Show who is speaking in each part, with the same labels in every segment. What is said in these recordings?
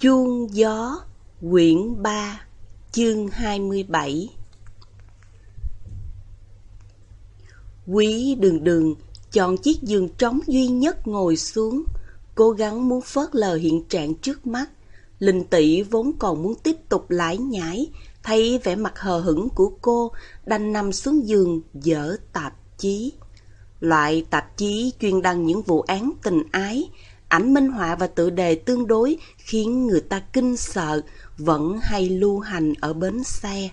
Speaker 1: Chuông gió, quyển 3, chương 27 Quý đường đường chọn chiếc giường trống duy nhất ngồi xuống, cố gắng muốn phớt lờ hiện trạng trước mắt. Linh tỷ vốn còn muốn tiếp tục lải nhải, thấy vẻ mặt hờ hững của cô, đành nằm xuống giường dở tạp chí. Loại tạp chí chuyên đăng những vụ án tình ái, ảnh minh họa và tự đề tương đối khiến người ta kinh sợ, vẫn hay lưu hành ở bến xe.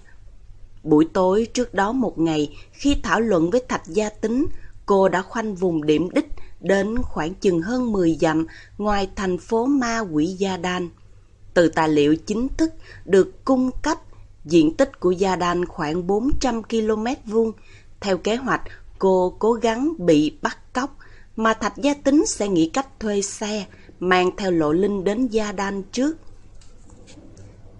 Speaker 1: Buổi tối trước đó một ngày, khi thảo luận với Thạch Gia Tính, cô đã khoanh vùng điểm đích đến khoảng chừng hơn 10 dặm ngoài thành phố ma quỷ Gia Đan. Từ tài liệu chính thức được cung cấp, diện tích của Gia Đan khoảng 400 km vuông. Theo kế hoạch, cô cố gắng bị bắt cóc, mà Thạch Gia Tính sẽ nghĩ cách thuê xe, mang theo lộ linh đến Gia Đan trước.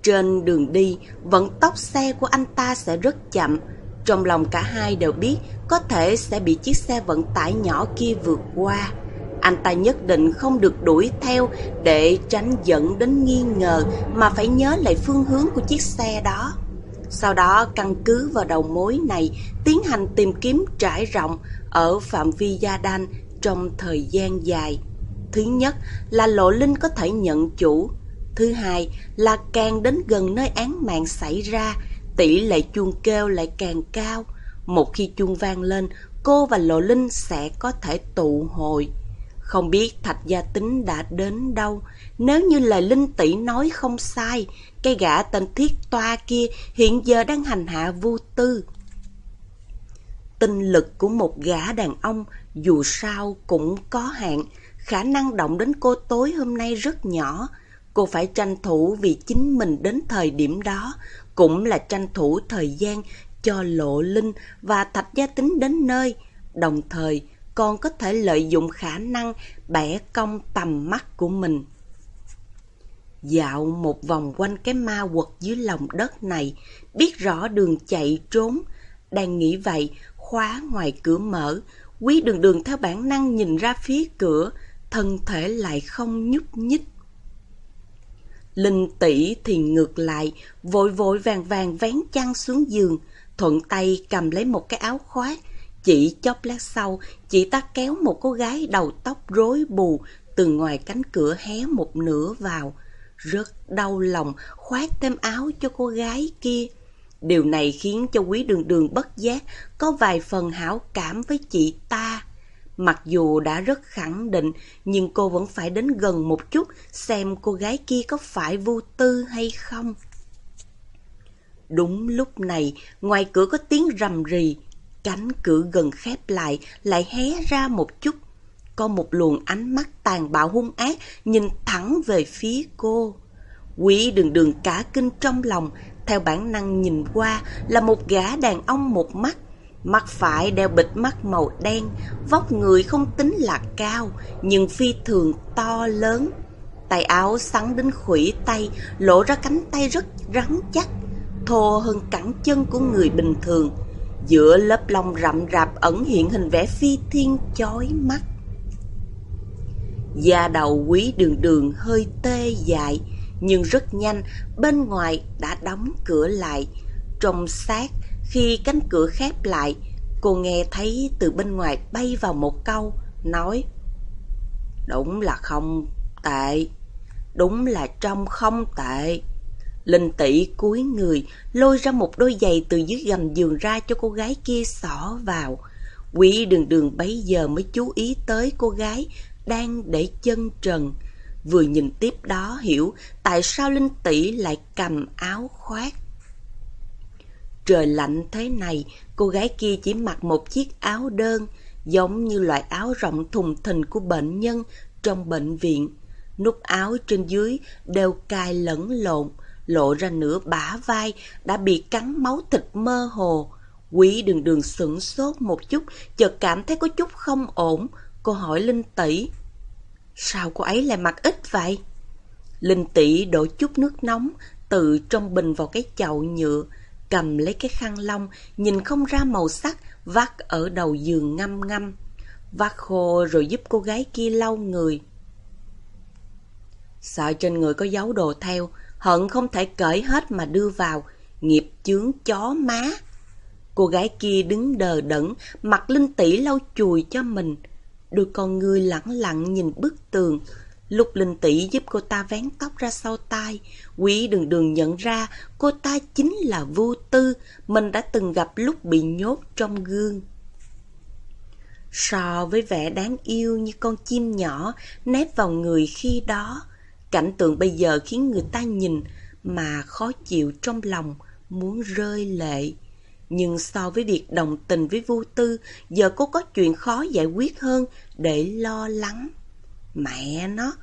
Speaker 1: Trên đường đi, vận tốc xe của anh ta sẽ rất chậm. Trong lòng cả hai đều biết có thể sẽ bị chiếc xe vận tải nhỏ kia vượt qua. Anh ta nhất định không được đuổi theo để tránh dẫn đến nghi ngờ mà phải nhớ lại phương hướng của chiếc xe đó. Sau đó căn cứ vào đầu mối này tiến hành tìm kiếm trải rộng ở phạm vi Gia Đan trong thời gian dài. Thứ nhất là Lộ Linh có thể nhận chủ. Thứ hai là càng đến gần nơi án mạng xảy ra, tỷ lệ chuông kêu lại càng cao. Một khi chuông vang lên, cô và Lộ Linh sẽ có thể tụ hội. Không biết Thạch Gia Tính đã đến đâu. Nếu như lời Linh tỷ nói không sai, cây gã tên Thiết Toa kia hiện giờ đang hành hạ vô tư. Tinh lực của một gã đàn ông dù sao cũng có hạn, khả năng động đến cô tối hôm nay rất nhỏ. Cô phải tranh thủ vì chính mình đến thời điểm đó, cũng là tranh thủ thời gian cho Lộ Linh và Thạch Gia Tính đến nơi, đồng thời còn có thể lợi dụng khả năng bẻ cong tầm mắt của mình. Dạo một vòng quanh cái ma quật dưới lòng đất này, biết rõ đường chạy trốn. Đang nghĩ vậy, khóa ngoài cửa mở, quý đường đường theo bản năng nhìn ra phía cửa, thân thể lại không nhúc nhích. Linh tỷ thì ngược lại, vội vội vàng vàng vén chăn xuống giường, thuận tay cầm lấy một cái áo khoác. Chỉ chốc lát sau, chị ta kéo một cô gái đầu tóc rối bù từ ngoài cánh cửa hé một nửa vào. Rất đau lòng khoác thêm áo cho cô gái kia. Điều này khiến cho quý đường đường bất giác có vài phần hảo cảm với chị ta. Mặc dù đã rất khẳng định, nhưng cô vẫn phải đến gần một chút xem cô gái kia có phải vô tư hay không. Đúng lúc này, ngoài cửa có tiếng rầm rì, cánh cửa gần khép lại, lại hé ra một chút. Có một luồng ánh mắt tàn bạo hung ác nhìn thẳng về phía cô. Quý đường đường cả kinh trong lòng, theo bản năng nhìn qua là một gã đàn ông một mắt. Mắt phải đeo bịch mắt màu đen, vóc người không tính là cao, nhưng phi thường to lớn. Tay áo sắn đến khủy tay, lộ ra cánh tay rất rắn chắc, thô hơn cẳng chân của người bình thường. Giữa lớp lông rậm rạp ẩn hiện hình vẽ phi thiên chói mắt. Da đầu quý đường đường hơi tê dại, nhưng rất nhanh bên ngoài đã đóng cửa lại. Trong sát, khi cánh cửa khép lại, cô nghe thấy từ bên ngoài bay vào một câu, nói Đúng là không tệ, đúng là trong không tệ. Linh tỷ cúi người, lôi ra một đôi giày từ dưới gầm giường ra cho cô gái kia xỏ vào. quỷ đường đường bấy giờ mới chú ý tới cô gái đang để chân trần. Vừa nhìn tiếp đó hiểu tại sao Linh tỷ lại cầm áo khoác. Trời lạnh thế này, cô gái kia chỉ mặc một chiếc áo đơn, giống như loại áo rộng thùng thình của bệnh nhân trong bệnh viện. Nút áo trên dưới đều cài lẫn lộn, lộ ra nửa bả vai đã bị cắn máu thịt mơ hồ. Quý đường đường sửng sốt một chút, chợt cảm thấy có chút không ổn. Cô hỏi Linh tỷ Sao cô ấy lại mặc ít vậy? Linh tỷ đổ chút nước nóng từ trong bình vào cái chậu nhựa, cầm lấy cái khăn lông, nhìn không ra màu sắc, vắt ở đầu giường ngâm ngâm. Vắt khô rồi giúp cô gái kia lau người. Sợ trên người có dấu đồ theo, hận không thể cởi hết mà đưa vào, nghiệp chướng chó má. Cô gái kia đứng đờ đẫn, mặt linh tỷ lau chùi cho mình. Đôi con ngươi lẳng lặng nhìn bức tường. Lúc linh tỷ giúp cô ta vén tóc ra sau tai, quý đường đường nhận ra cô ta chính là vô tư mình đã từng gặp lúc bị nhốt trong gương. So với vẻ đáng yêu như con chim nhỏ nép vào người khi đó, cảnh tượng bây giờ khiến người ta nhìn mà khó chịu trong lòng, muốn rơi lệ. Nhưng so với việc đồng tình với vô tư, giờ cô có chuyện khó giải quyết hơn để lo lắng. Mẹ nó,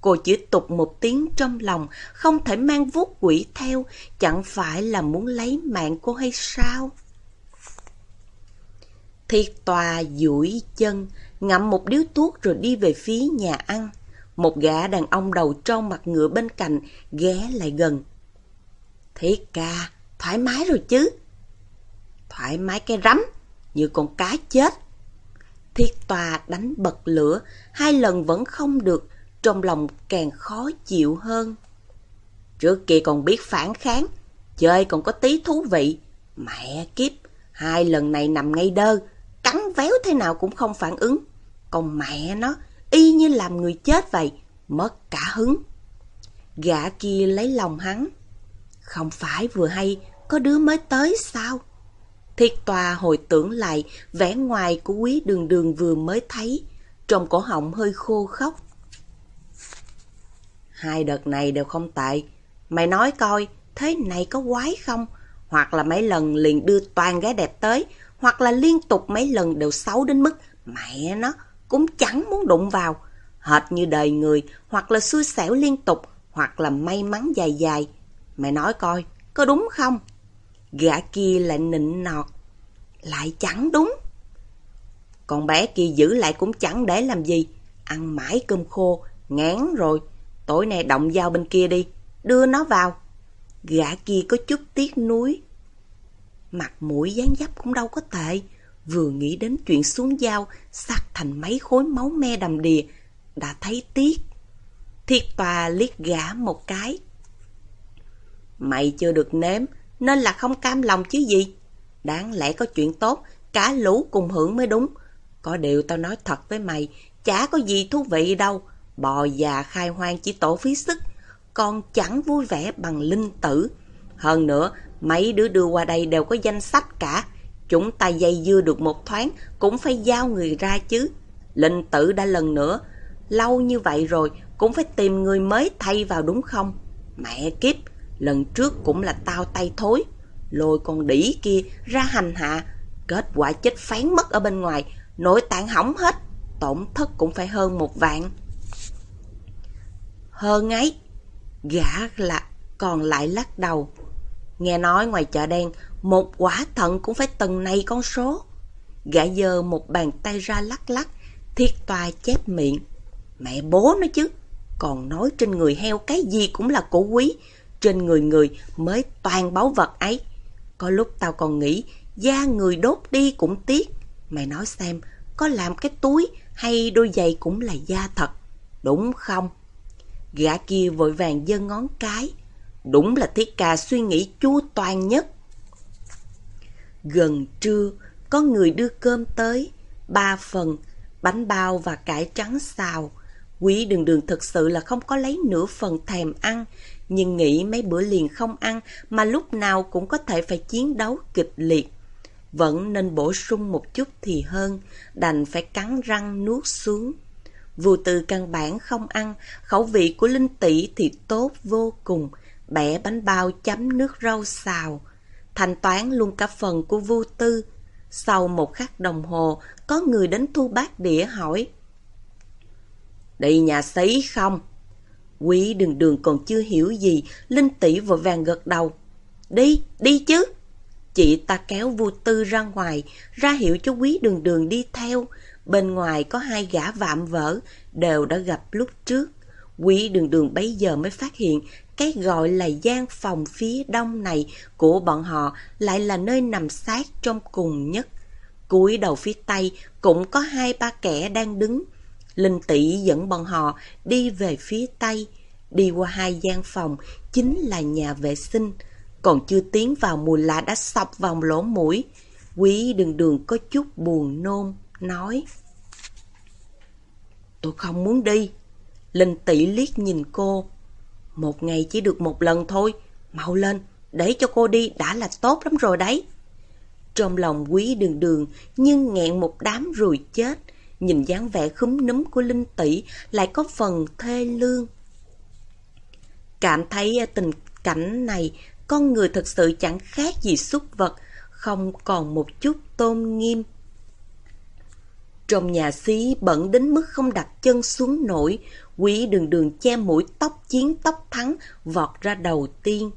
Speaker 1: cô chỉ tục một tiếng trong lòng, không thể mang vuốt quỷ theo, chẳng phải là muốn lấy mạng cô hay sao? Thiệt tòa duỗi chân, ngậm một điếu thuốc rồi đi về phía nhà ăn. Một gã đàn ông đầu trâu mặt ngựa bên cạnh ghé lại gần. Thiệt ca, thoải mái rồi chứ? Thoải mái cái rắm, như con cá chết. Thiết tòa đánh bật lửa, hai lần vẫn không được, trong lòng càng khó chịu hơn. Trước kia còn biết phản kháng, chơi còn có tí thú vị. Mẹ kiếp, hai lần này nằm ngay đơ, cắn véo thế nào cũng không phản ứng. Còn mẹ nó, y như làm người chết vậy, mất cả hứng. Gã kia lấy lòng hắn. Không phải vừa hay có đứa mới tới sao? Thiệt tòa hồi tưởng lại vẻ ngoài của quý đường đường vừa mới thấy, trong cổ họng hơi khô khóc. Hai đợt này đều không tệ. Mày nói coi, thế này có quái không? Hoặc là mấy lần liền đưa toàn gái đẹp tới, hoặc là liên tục mấy lần đều xấu đến mức mẹ nó cũng chẳng muốn đụng vào. Hệt như đời người, hoặc là xui xẻo liên tục, hoặc là may mắn dài dài. Mày nói coi, có đúng không? Gã kia lại nịnh nọt. Lại chẳng đúng. Con bé kia giữ lại cũng chẳng để làm gì. Ăn mãi cơm khô, ngán rồi. Tối nay động dao bên kia đi, đưa nó vào. Gã kia có chút tiếc nuối. Mặt mũi dáng dấp cũng đâu có tệ. Vừa nghĩ đến chuyện xuống dao, sắc thành mấy khối máu me đầm đìa, đã thấy tiếc. Thiệt tòa liếc gã một cái. Mày chưa được nếm, nên là không cam lòng chứ gì. Đáng lẽ có chuyện tốt, cả lũ cùng hưởng mới đúng. Có điều tao nói thật với mày, chả có gì thú vị đâu. Bò già khai hoang chỉ tổ phí sức, còn chẳng vui vẻ bằng linh tử. Hơn nữa, mấy đứa đưa qua đây đều có danh sách cả. Chúng ta dây dưa được một thoáng, cũng phải giao người ra chứ. Linh tử đã lần nữa, lâu như vậy rồi, cũng phải tìm người mới thay vào đúng không? Mẹ kiếp, lần trước cũng là tao tay thối. Lôi con đỉ kia ra hành hạ, kết quả chết phán mất ở bên ngoài, nội tạng hỏng hết, tổn thất cũng phải hơn một vạn. Hơn ấy, gã là còn lại lắc đầu. Nghe nói ngoài chợ đen, một quả thận cũng phải từng này con số. Gã giơ một bàn tay ra lắc lắc, thiết toa chép miệng. Mẹ bố nó chứ, còn nói trên người heo cái gì cũng là cổ quý, trên người người mới toàn báu vật ấy. Có lúc tao còn nghĩ, da người đốt đi cũng tiếc. Mày nói xem, có làm cái túi hay đôi giày cũng là da thật, đúng không? Gã kia vội vàng giơ ngón cái. Đúng là thiết ca suy nghĩ chu toàn nhất. Gần trưa, có người đưa cơm tới, ba phần, bánh bao và cải trắng xào. Quý đường đường thực sự là không có lấy nửa phần thèm ăn, nhưng nghĩ mấy bữa liền không ăn mà lúc nào cũng có thể phải chiến đấu kịch liệt. Vẫn nên bổ sung một chút thì hơn, đành phải cắn răng nuốt xuống. Vù từ căn bản không ăn, khẩu vị của Linh tỷ thì tốt vô cùng, bẻ bánh bao chấm nước rau xào. Thanh toán luôn cả phần của vô Tư. Sau một khắc đồng hồ, có người đến thu bát đĩa hỏi. Đi nhà xí không? Quý đường đường còn chưa hiểu gì, Linh tỷ vội vàng gật đầu. Đi, đi chứ. Chị ta kéo Vu Tư ra ngoài, ra hiệu cho quý đường đường đi theo. Bên ngoài có hai gã vạm vỡ, đều đã gặp lúc trước. Quý đường đường bấy giờ mới phát hiện cái gọi là gian phòng phía đông này của bọn họ lại là nơi nằm sát trong cùng nhất. Cúi đầu phía tây cũng có hai ba kẻ đang đứng. Linh tỷ dẫn bọn họ đi về phía tây. đi qua hai gian phòng, chính là nhà vệ sinh. Còn chưa tiến vào mùi lạ đã sọc vào lỗ mũi. Quý đường đường có chút buồn nôn, nói. Tôi không muốn đi. Linh tỷ liếc nhìn cô. Một ngày chỉ được một lần thôi. Mau lên, để cho cô đi đã là tốt lắm rồi đấy. Trong lòng quý đường đường nhưng nghẹn một đám rồi chết. Nhìn dáng vẻ khúm núm của Linh tỷ lại có phần thê lương. Cảm thấy à, tình cảnh này, con người thật sự chẳng khác gì súc vật, không còn một chút tôn nghiêm. Trong nhà xí bẩn đến mức không đặt chân xuống nổi, quý đường đường che mũi tóc chiến tóc thắng vọt ra đầu tiên.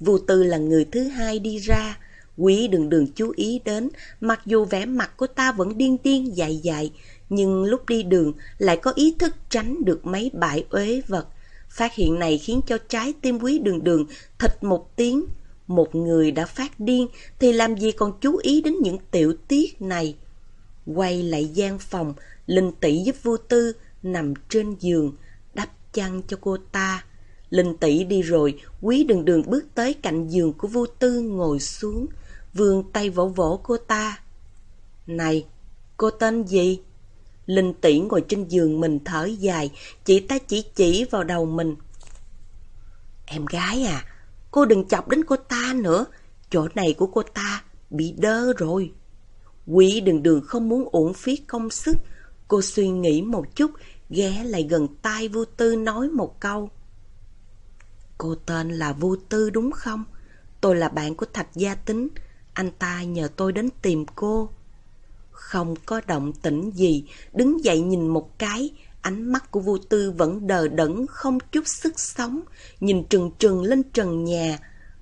Speaker 1: Vô tư là người thứ hai đi ra. Quý đường đường chú ý đến, mặc dù vẻ mặt của ta vẫn điên điên dại dại, nhưng lúc đi đường lại có ý thức tránh được mấy bãi uế vật. Phát hiện này khiến cho trái tim quý đường đường thịt một tiếng. Một người đã phát điên thì làm gì còn chú ý đến những tiểu tiết này. Quay lại gian phòng, Linh tỷ giúp vô tư nằm trên giường, đắp chăn cho cô ta. Linh tỷ đi rồi, quý đường đường bước tới cạnh giường của vô tư ngồi xuống, vươn tay vỗ vỗ cô ta. Này, cô tên gì? Linh tỷ ngồi trên giường mình thở dài, chỉ ta chỉ chỉ vào đầu mình. Em gái à, cô đừng chọc đến cô ta nữa, chỗ này của cô ta bị đơ rồi. Quý đường đường không muốn uổng phí công sức, cô suy nghĩ một chút, ghé lại gần tai vô tư nói một câu. Cô tên là Vu Tư đúng không? Tôi là bạn của Thạch Gia Tính. Anh ta nhờ tôi đến tìm cô. Không có động tĩnh gì, đứng dậy nhìn một cái, ánh mắt của Vu Tư vẫn đờ đẫn không chút sức sống, nhìn trừng trừng lên trần nhà.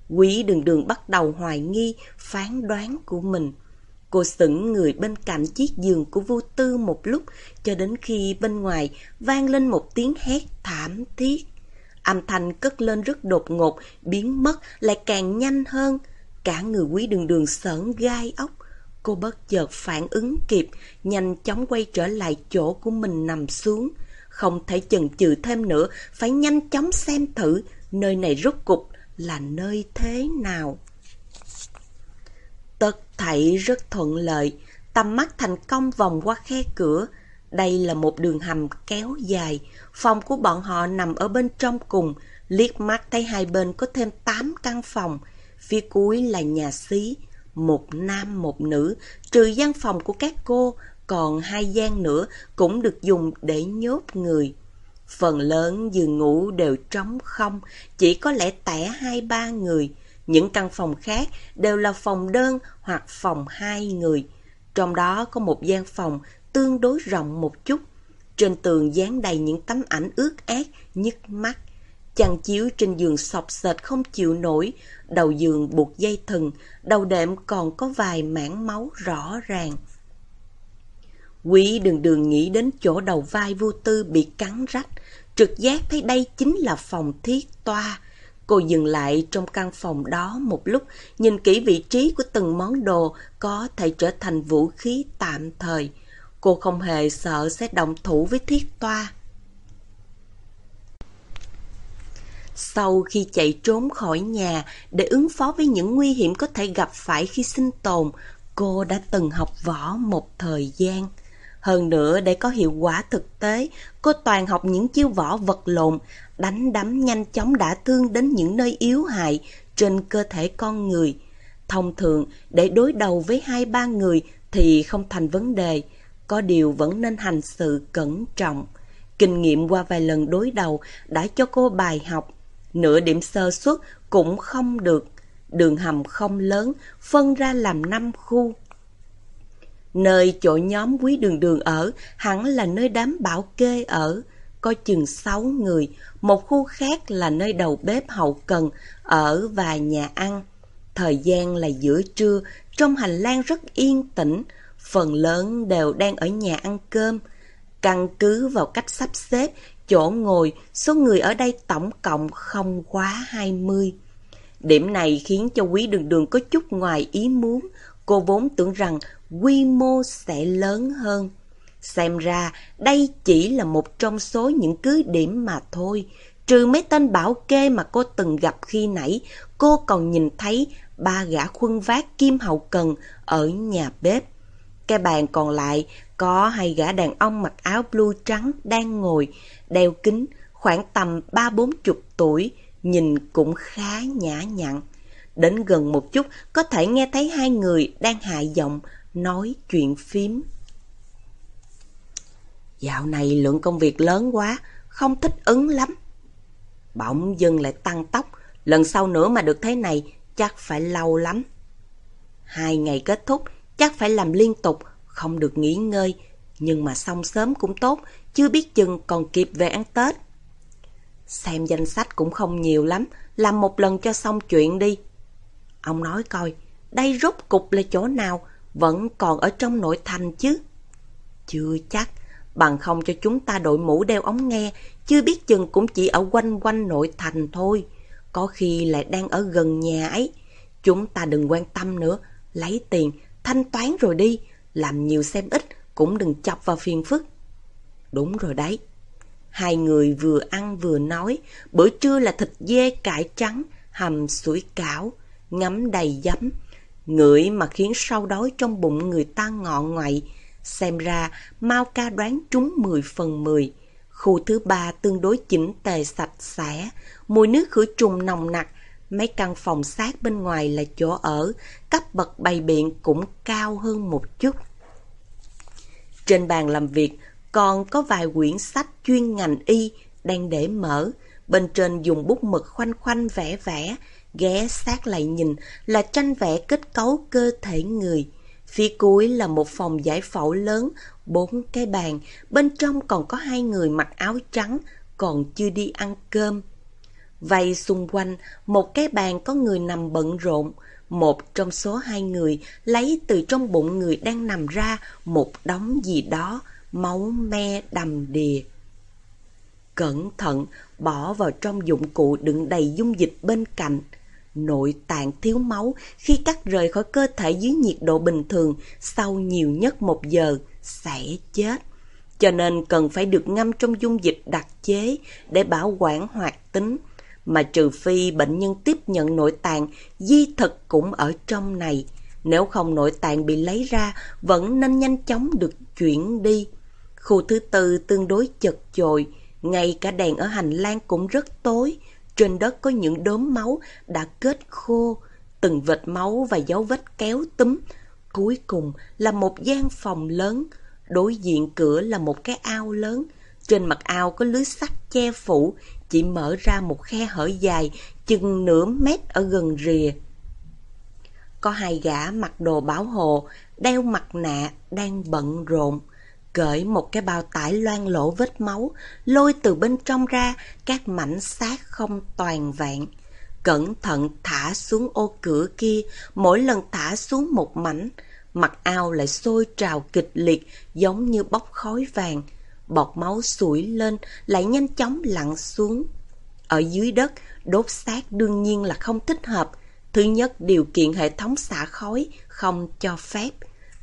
Speaker 1: Quý đường đường bắt đầu hoài nghi phán đoán của mình. Cô sững người bên cạnh chiếc giường của Vu Tư một lúc cho đến khi bên ngoài vang lên một tiếng hét thảm thiết. Âm thanh cất lên rất đột ngột, biến mất lại càng nhanh hơn. Cả người quý đường đường sởn gai ốc. Cô bất chợt phản ứng kịp, nhanh chóng quay trở lại chỗ của mình nằm xuống. Không thể chần chừ thêm nữa, phải nhanh chóng xem thử nơi này rốt cục là nơi thế nào. Tất thảy rất thuận lợi, tầm mắt thành công vòng qua khe cửa. Đây là một đường hầm kéo dài, phòng của bọn họ nằm ở bên trong cùng, liếc mắt thấy hai bên có thêm 8 căn phòng, phía cuối là nhà xí, một nam một nữ, trừ gian phòng của các cô, còn hai gian nữa cũng được dùng để nhốt người. Phần lớn giường ngủ đều trống không, chỉ có lẽ tẻ hai ba người. Những căn phòng khác đều là phòng đơn hoặc phòng hai người. Trong đó có một gian phòng tương đối rộng một chút. Trên tường dán đầy những tấm ảnh ướt át, nhức mắt. Chăn chiếu trên giường sọc sệt không chịu nổi, đầu giường buộc dây thừng, đầu đệm còn có vài mảng máu rõ ràng. Quý đường đường nghĩ đến chỗ đầu vai vô tư bị cắn rách, trực giác thấy đây chính là phòng thiết toa. Cô dừng lại trong căn phòng đó một lúc, nhìn kỹ vị trí của từng món đồ có thể trở thành vũ khí tạm thời. Cô không hề sợ sẽ động thủ với thiết toa. Sau khi chạy trốn khỏi nhà để ứng phó với những nguy hiểm có thể gặp phải khi sinh tồn, cô đã từng học võ một thời gian. Hơn nữa để có hiệu quả thực tế, cô toàn học những chiêu võ vật lộn, đánh đấm nhanh chóng đã thương đến những nơi yếu hại trên cơ thể con người. Thông thường, để đối đầu với hai ba người thì không thành vấn đề, có điều vẫn nên hành sự cẩn trọng. Kinh nghiệm qua vài lần đối đầu đã cho cô bài học, nửa điểm sơ suất cũng không được. Đường hầm không lớn, phân ra làm năm khu. Nơi chỗ nhóm quý đường đường ở hẳn là nơi đám bảo kê ở, có chừng sáu người, một khu khác là nơi đầu bếp hậu cần, ở và nhà ăn. Thời gian là giữa trưa, trong hành lang rất yên tĩnh, phần lớn đều đang ở nhà ăn cơm. Căn cứ vào cách sắp xếp, chỗ ngồi, số người ở đây tổng cộng không quá 20. Điểm này khiến cho quý đường đường có chút ngoài ý muốn. Cô vốn tưởng rằng quy mô sẽ lớn hơn. Xem ra đây chỉ là một trong số những cứ điểm mà thôi. trừ mấy tên bảo kê mà cô từng gặp khi nãy, cô còn nhìn thấy ba gã khuân vác kim hậu cần ở nhà bếp. Cái bàn còn lại có hai gã đàn ông mặc áo blue trắng đang ngồi, đeo kính, khoảng tầm ba bốn chục tuổi, nhìn cũng khá nhã nhặn. Đến gần một chút có thể nghe thấy hai người đang hạ giọng nói chuyện phím. Dạo này lượng công việc lớn quá, không thích ứng lắm. Bỗng dưng lại tăng tốc, lần sau nữa mà được thế này chắc phải lâu lắm. Hai ngày kết thúc, chắc phải làm liên tục, không được nghỉ ngơi, nhưng mà xong sớm cũng tốt, chưa biết chừng còn kịp về ăn Tết. Xem danh sách cũng không nhiều lắm, làm một lần cho xong chuyện đi. Ông nói coi, đây rốt cục là chỗ nào, vẫn còn ở trong nội thành chứ? Chưa chắc, bằng không cho chúng ta đội mũ đeo ống nghe, chưa biết chừng cũng chỉ ở quanh quanh nội thành thôi. Có khi lại đang ở gần nhà ấy. Chúng ta đừng quan tâm nữa, lấy tiền, thanh toán rồi đi, làm nhiều xem ít, cũng đừng chọc vào phiền phức. Đúng rồi đấy. Hai người vừa ăn vừa nói, bữa trưa là thịt dê cải trắng, hầm sủi cảo, ngấm đầy giấm. Ngửi mà khiến sâu đói trong bụng người ta ngọ ngoại. Xem ra, Mao ca đoán trúng 10 phần 10. Khu thứ ba tương đối chỉnh tề sạch sẽ, mùi nước khử trùng nồng nặc, mấy căn phòng sát bên ngoài là chỗ ở, cấp bậc bày biện cũng cao hơn một chút. Trên bàn làm việc còn có vài quyển sách chuyên ngành y đang để mở, bên trên dùng bút mực khoanh khoanh vẽ vẽ, ghé sát lại nhìn là tranh vẽ kết cấu cơ thể người. Phía cuối là một phòng giải phẫu lớn, bốn cái bàn, bên trong còn có hai người mặc áo trắng, còn chưa đi ăn cơm. Vây xung quanh, một cái bàn có người nằm bận rộn, một trong số hai người lấy từ trong bụng người đang nằm ra một đống gì đó, máu me đầm đìa. Cẩn thận bỏ vào trong dụng cụ đựng đầy dung dịch bên cạnh. Nội tạng thiếu máu khi cắt rời khỏi cơ thể dưới nhiệt độ bình thường sau nhiều nhất một giờ sẽ chết. Cho nên cần phải được ngâm trong dung dịch đặc chế để bảo quản hoạt tính. Mà trừ phi bệnh nhân tiếp nhận nội tạng, di thực cũng ở trong này. Nếu không nội tạng bị lấy ra, vẫn nên nhanh chóng được chuyển đi. Khu thứ tư tương đối chật chội, ngay cả đèn ở hành lang cũng rất tối. Trên đất có những đốm máu đã kết khô, từng vệt máu và dấu vết kéo túm. Cuối cùng là một gian phòng lớn, đối diện cửa là một cái ao lớn. Trên mặt ao có lưới sắt che phủ, chỉ mở ra một khe hở dài, chừng nửa mét ở gần rìa. Có hai gã mặc đồ bảo hộ, đeo mặt nạ, đang bận rộn cởi một cái bao tải loang lỗ vết máu, lôi từ bên trong ra các mảnh xác không toàn vẹn. Cẩn thận thả xuống ô cửa kia, mỗi lần thả xuống một mảnh, mặt ao lại sôi trào kịch liệt giống như bốc khói vàng. Bọt máu sủi lên lại nhanh chóng lặn xuống. Ở dưới đất, đốt xác đương nhiên là không thích hợp. Thứ nhất, điều kiện hệ thống xả khói không cho phép.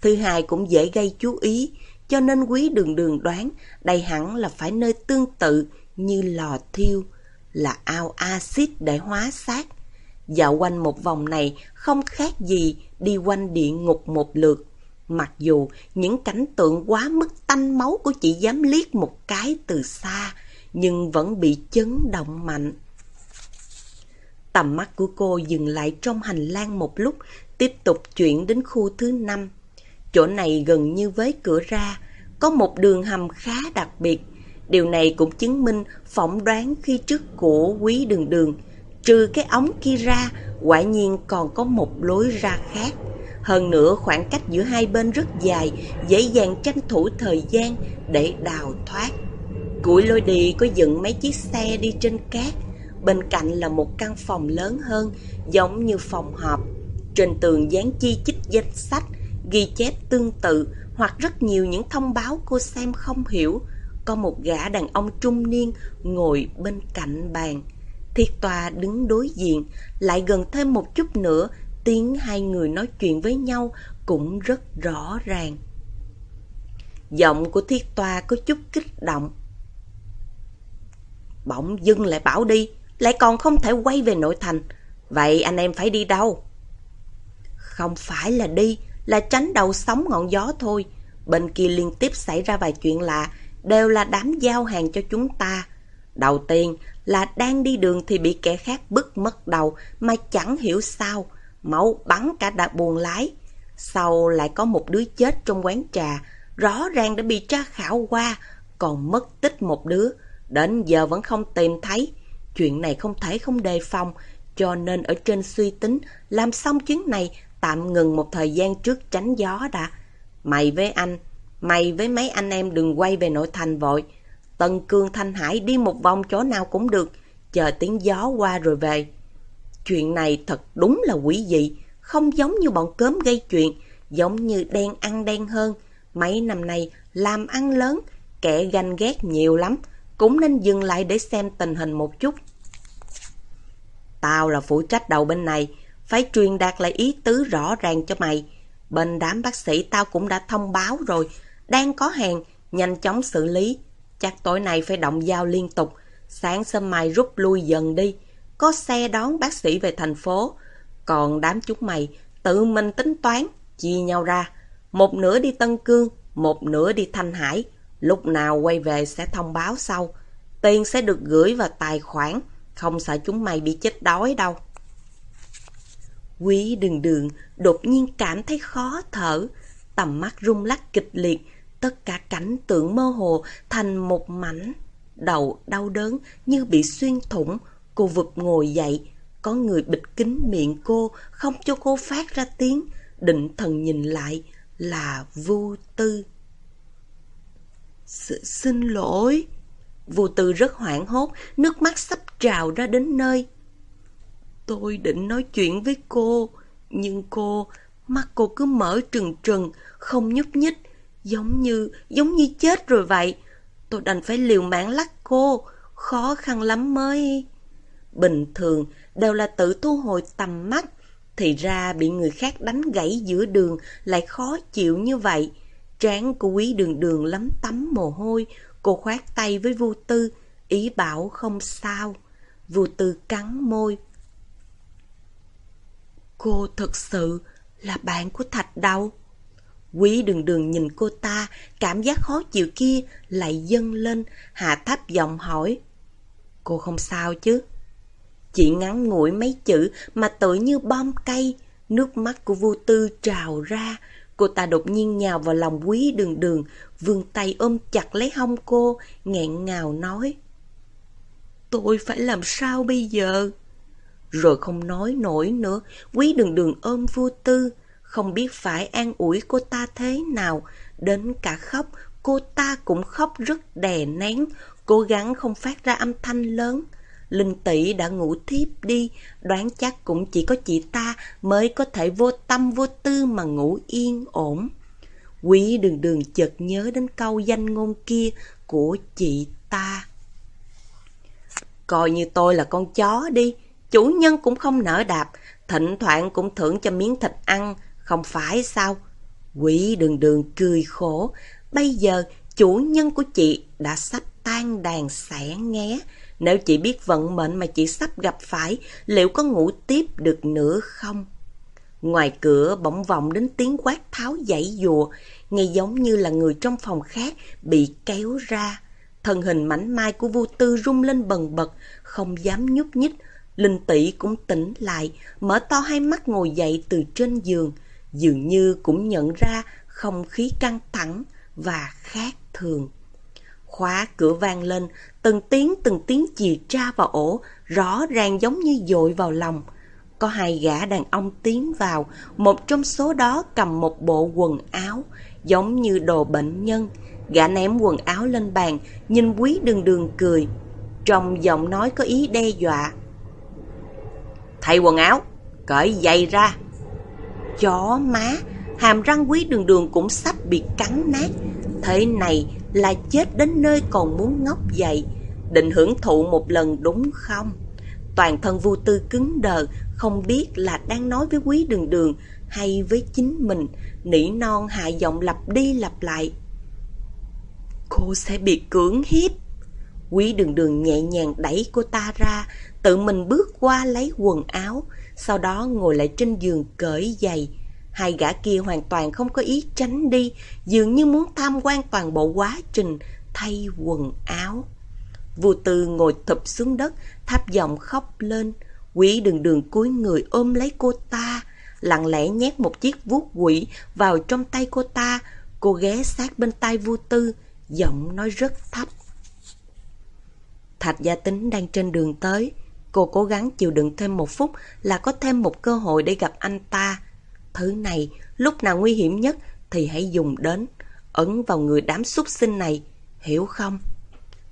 Speaker 1: Thứ hai cũng dễ gây chú ý, cho nên quý đường đường đoán đây hẳn là phải nơi tương tự như lò thiêu, là ao axit để hóa xác. Dạo quanh một vòng này không khác gì đi quanh địa ngục một lượt. Mặc dù những cảnh tượng quá mức tanh máu của chị dám liếc một cái từ xa, nhưng vẫn bị chấn động mạnh. Tầm mắt của cô dừng lại trong hành lang một lúc, tiếp tục chuyển đến khu thứ năm. Chỗ này gần như với cửa ra, có một đường hầm khá đặc biệt. Điều này cũng chứng minh phỏng đoán khi trước của quý đường đường. Trừ cái ống kia ra, quả nhiên còn có một lối ra khác. Hơn nữa khoảng cách giữa hai bên rất dài, dễ dàng tranh thủ thời gian để đào thoát. Củi lôi đi có dựng mấy chiếc xe đi trên cát. Bên cạnh là một căn phòng lớn hơn, giống như phòng họp. Trên tường dán chi chích danh sách, ghi chép tương tự hoặc rất nhiều những thông báo cô xem không hiểu. Có một gã đàn ông trung niên ngồi bên cạnh bàn. Thiệt tòa đứng đối diện, lại gần thêm một chút nữa, tiếng hai người nói chuyện với nhau cũng rất rõ ràng. Giọng của thiết toa có chút kích động. Bỗng dưng lại bảo đi, lại còn không thể quay về nội thành. Vậy anh em phải đi đâu? Không phải là đi, là tránh đầu sóng ngọn gió thôi. Bên kia liên tiếp xảy ra vài chuyện lạ, đều là đám giao hàng cho chúng ta. Đầu tiên là đang đi đường thì bị kẻ khác bứt mất đầu mà chẳng hiểu sao, máu bắn cả đã buồn lái. Sau lại có một đứa chết trong quán trà, rõ ràng đã bị tra khảo qua, còn mất tích một đứa, đến giờ vẫn không tìm thấy. Chuyện này không thể không đề phòng, cho nên ở trên suy tính, làm xong chuyến này tạm ngừng một thời gian trước tránh gió đã. Mày với anh, mày với mấy anh em đừng quay về nội thành vội. Tân Cương Thanh Hải đi một vòng chỗ nào cũng được, chờ tiếng gió qua rồi về. Chuyện này thật đúng là quỷ dị, không giống như bọn cớm gây chuyện, giống như đen ăn đen hơn. Mấy năm nay làm ăn lớn, kẻ ganh ghét nhiều lắm, cũng nên dừng lại để xem tình hình một chút. Tao là phụ trách đầu bên này, phải truyền đạt lại ý tứ rõ ràng cho mày. Bên đám bác sĩ tao cũng đã thông báo rồi, đang có hàng, nhanh chóng xử lý. Chắc tối nay phải động dao liên tục, sáng sớm mai rút lui dần đi. Có xe đón bác sĩ về thành phố. Còn đám chúng mày tự mình tính toán, chia nhau ra. Một nửa đi Tân Cương, một nửa đi Thanh Hải. Lúc nào quay về sẽ thông báo sau. Tiền sẽ được gửi vào tài khoản, không sợ chúng mày bị chết đói đâu. Quý đường đường đột nhiên cảm thấy khó thở, tầm mắt rung lắc kịch liệt, tất cả cảnh tượng mơ hồ thành một mảnh. Đầu đau đớn như bị xuyên thủng, cô vực ngồi dậy, có người bịt kín miệng cô, không cho cô phát ra tiếng, định thần nhìn lại là Vu Tư. S xin lỗi. Vu Tư rất hoảng hốt, nước mắt sắp trào ra đến nơi. Tôi định nói chuyện với cô, nhưng cô, mắt cô cứ mở trừng trừng, không nhúc nhích, giống như, giống như chết rồi vậy. Tôi đành phải liều mạng lắc cô, khó khăn lắm mới... Bình thường đều là tự thu hồi tầm mắt, thì ra bị người khác đánh gãy giữa đường lại khó chịu như vậy. Trán của quý đường đường lắm tắm mồ hôi, cô khoát tay với vô tư, ý bảo không sao. Vô tư cắn môi, Cô thật sự là bạn của Thạch đâu? Quý đường đường nhìn cô ta, cảm giác khó chịu kia lại dâng lên, hạ thấp giọng hỏi. Cô không sao chứ? Chỉ ngắn ngủi mấy chữ mà tự như bom cây, nước mắt của vô tư trào ra. Cô ta đột nhiên nhào vào lòng quý đường đường, vươn tay ôm chặt lấy hông cô, nghẹn ngào nói. Tôi phải làm sao bây giờ? rồi không nói nổi nữa, quý đường đường ôm vô tư, không biết phải an ủi cô ta thế nào, đến cả khóc, cô ta cũng khóc rất đè nén, cố gắng không phát ra âm thanh lớn. Linh tỷ đã ngủ thiếp đi, đoán chắc cũng chỉ có chị ta mới có thể vô tâm vô tư mà ngủ yên ổn. Quý đường đường chợt nhớ đến câu danh ngôn kia của chị ta. Coi như tôi là con chó đi, Chủ nhân cũng không nở đạp, thỉnh thoảng cũng thưởng cho miếng thịt ăn, không phải sao? Quỷ đường đường cười khổ, bây giờ chủ nhân của chị đã sắp tan đàn sẻ nghé. Nếu chị biết vận mệnh mà chị sắp gặp phải, liệu có ngủ tiếp được nữa không? Ngoài cửa bỗng vọng đến tiếng quát tháo dãy dùa, nghe giống như là người trong phòng khác bị kéo ra. Thân hình mảnh mai của vô tư rung lên bần bật, không dám nhúc nhích, Linh tỷ cũng tỉnh lại, mở to hai mắt ngồi dậy từ trên giường, dường như cũng nhận ra không khí căng thẳng và khác thường. Khóa cửa vang lên, từng tiếng từng tiếng chìa tra vào ổ, rõ ràng giống như dội vào lòng. Có hai gã đàn ông tiến vào, một trong số đó cầm một bộ quần áo, giống như đồ bệnh nhân. Gã ném quần áo lên bàn, nhìn quý đường đường cười. Trong giọng nói có ý đe dọa, Thay quần áo, cởi giày ra. Chó má, hàm răng quý đường đường cũng sắp bị cắn nát. Thế này là chết đến nơi còn muốn ngóc dậy. Định hưởng thụ một lần đúng không? Toàn thân vô tư cứng đờ, không biết là đang nói với quý đường đường hay với chính mình. Nỉ non hạ giọng lặp đi lặp lại. Cô sẽ bị cưỡng hiếp. Quý đường đường nhẹ nhàng đẩy cô ta ra, tự mình bước qua lấy quần áo, sau đó ngồi lại trên giường cởi giày. Hai gã kia hoàn toàn không có ý tránh đi, dường như muốn tham quan toàn bộ quá trình thay quần áo. Vua Tư ngồi thụp xuống đất, tháp giọng khóc lên. Quỷ đường đường cúi người ôm lấy cô ta, lặng lẽ nhét một chiếc vuốt quỷ vào trong tay cô ta. Cô ghé sát bên tay vua Tư, giọng nói rất thấp. Thạch gia tính đang trên đường tới. Cô cố gắng chịu đựng thêm một phút là có thêm một cơ hội để gặp anh ta. Thứ này, lúc nào nguy hiểm nhất thì hãy dùng đến. Ấn vào người đám súc sinh này, hiểu không?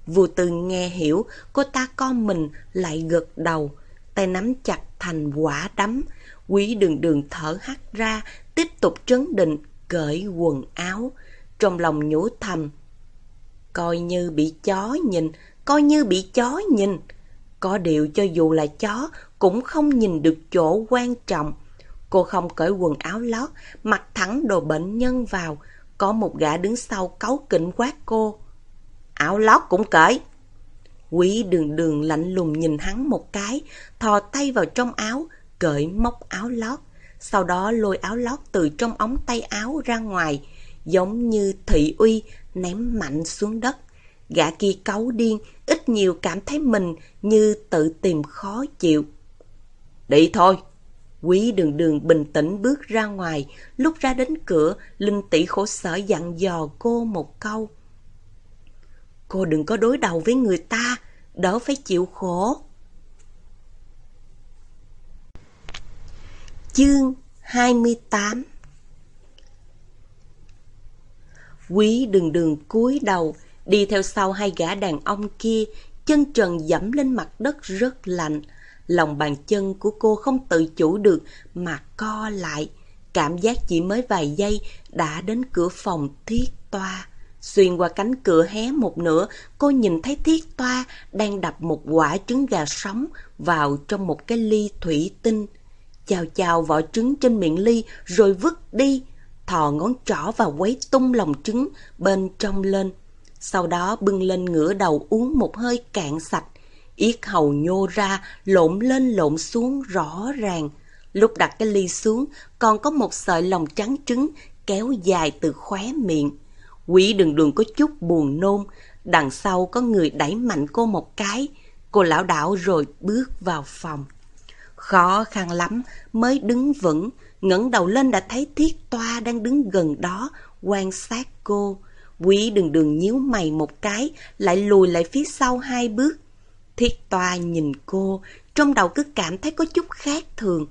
Speaker 1: Vua Tư nghe hiểu, cô ta con mình lại gật đầu, tay nắm chặt thành quả đấm. Quý đường đường thở hắt ra, tiếp tục trấn định, cởi quần áo. Trong lòng nhủ thầm, coi như bị chó nhìn, coi như bị chó nhìn. Có điều cho dù là chó cũng không nhìn được chỗ quan trọng. Cô không cởi quần áo lót, mặc thẳng đồ bệnh nhân vào. Có một gã đứng sau cáu kỉnh quát cô. Áo lót cũng cởi. Quý đường đường lạnh lùng nhìn hắn một cái, thò tay vào trong áo, cởi móc áo lót. Sau đó lôi áo lót từ trong ống tay áo ra ngoài, giống như thị uy ném mạnh xuống đất. Gã kia cáu điên, ít nhiều cảm thấy mình như tự tìm khó chịu. Đi thôi! Quý đường đường bình tĩnh bước ra ngoài, lúc ra đến cửa, Linh tỷ khổ sở dặn dò cô một câu. Cô đừng có đối đầu với người ta, đỡ phải chịu khổ. Chương 28 Quý đường đường cúi đầu, đi theo sau hai gã đàn ông kia, chân trần dẫm lên mặt đất rất lạnh. Lòng bàn chân của cô không tự chủ được mà co lại. Cảm giác chỉ mới vài giây đã đến cửa phòng thiết toa. Xuyên qua cánh cửa hé một nửa, cô nhìn thấy thiết toa đang đập một quả trứng gà sống vào trong một cái ly thủy tinh. Chào chào vỏ trứng trên miệng ly rồi vứt đi, thò ngón trỏ vào quấy tung lòng trứng bên trong lên. Sau đó bưng lên ngửa đầu uống một hơi cạn sạch. Yết hầu nhô ra, lộn lên lộn xuống rõ ràng. Lúc đặt cái ly xuống, còn có một sợi lòng trắng trứng kéo dài từ khóe miệng. Quỷ đường đường có chút buồn nôn, đằng sau có người đẩy mạnh cô một cái. Cô lão đảo rồi bước vào phòng. Khó khăn lắm mới đứng vững, ngẩng đầu lên đã thấy thiết toa đang đứng gần đó, quan sát cô. Quý đường đường nhíu mày một cái, lại lùi lại phía sau hai bước. Thiết toa nhìn cô, trong đầu cứ cảm thấy có chút khác thường.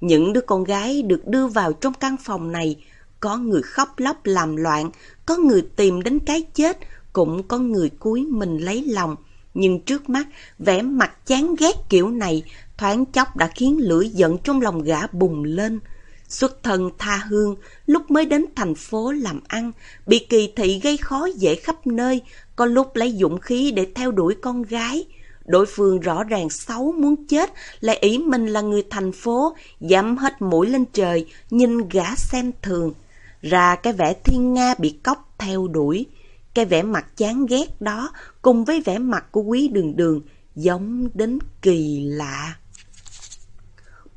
Speaker 1: Những đứa con gái được đưa vào trong căn phòng này, có người khóc lóc làm loạn, có người tìm đến cái chết, cũng có người cúi mình lấy lòng. Nhưng trước mắt, vẻ mặt chán ghét kiểu này, thoáng chốc đã khiến lửa giận trong lòng gã bùng lên. Xuất thân tha hương, lúc mới đến thành phố làm ăn, bị kỳ thị gây khó dễ khắp nơi, có lúc lấy dũng khí để theo đuổi con gái. Đối phương rõ ràng xấu muốn chết, lại ý mình là người thành phố, dám hết mũi lên trời, nhìn gã xem thường. Ra cái vẻ thiên nga bị cóc theo đuổi. Cái vẻ mặt chán ghét đó cùng với vẻ mặt của quý đường đường giống đến kỳ lạ.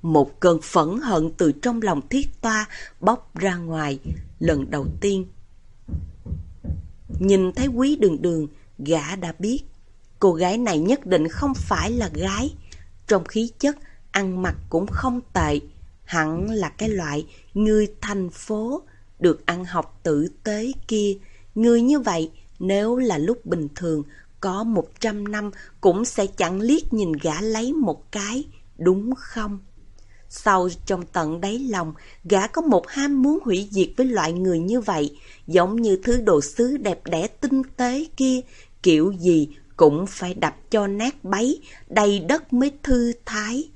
Speaker 1: Một cơn phẫn hận từ trong lòng thiết toa bốc ra ngoài lần đầu tiên. Nhìn thấy quý đường đường, gã đã biết cô gái này nhất định không phải là gái. Trong khí chất, ăn mặc cũng không tệ. Hẳn là cái loại người thành phố, được ăn học tử tế kia. Người như vậy, nếu là lúc bình thường, có một trăm năm cũng sẽ chẳng liếc nhìn gã lấy một cái, đúng không? Sau trong tận đáy lòng, gã có một ham muốn hủy diệt với loại người như vậy, giống như thứ đồ sứ đẹp đẽ tinh tế kia, kiểu gì cũng phải đập cho nát bấy, đầy đất mới thư thái.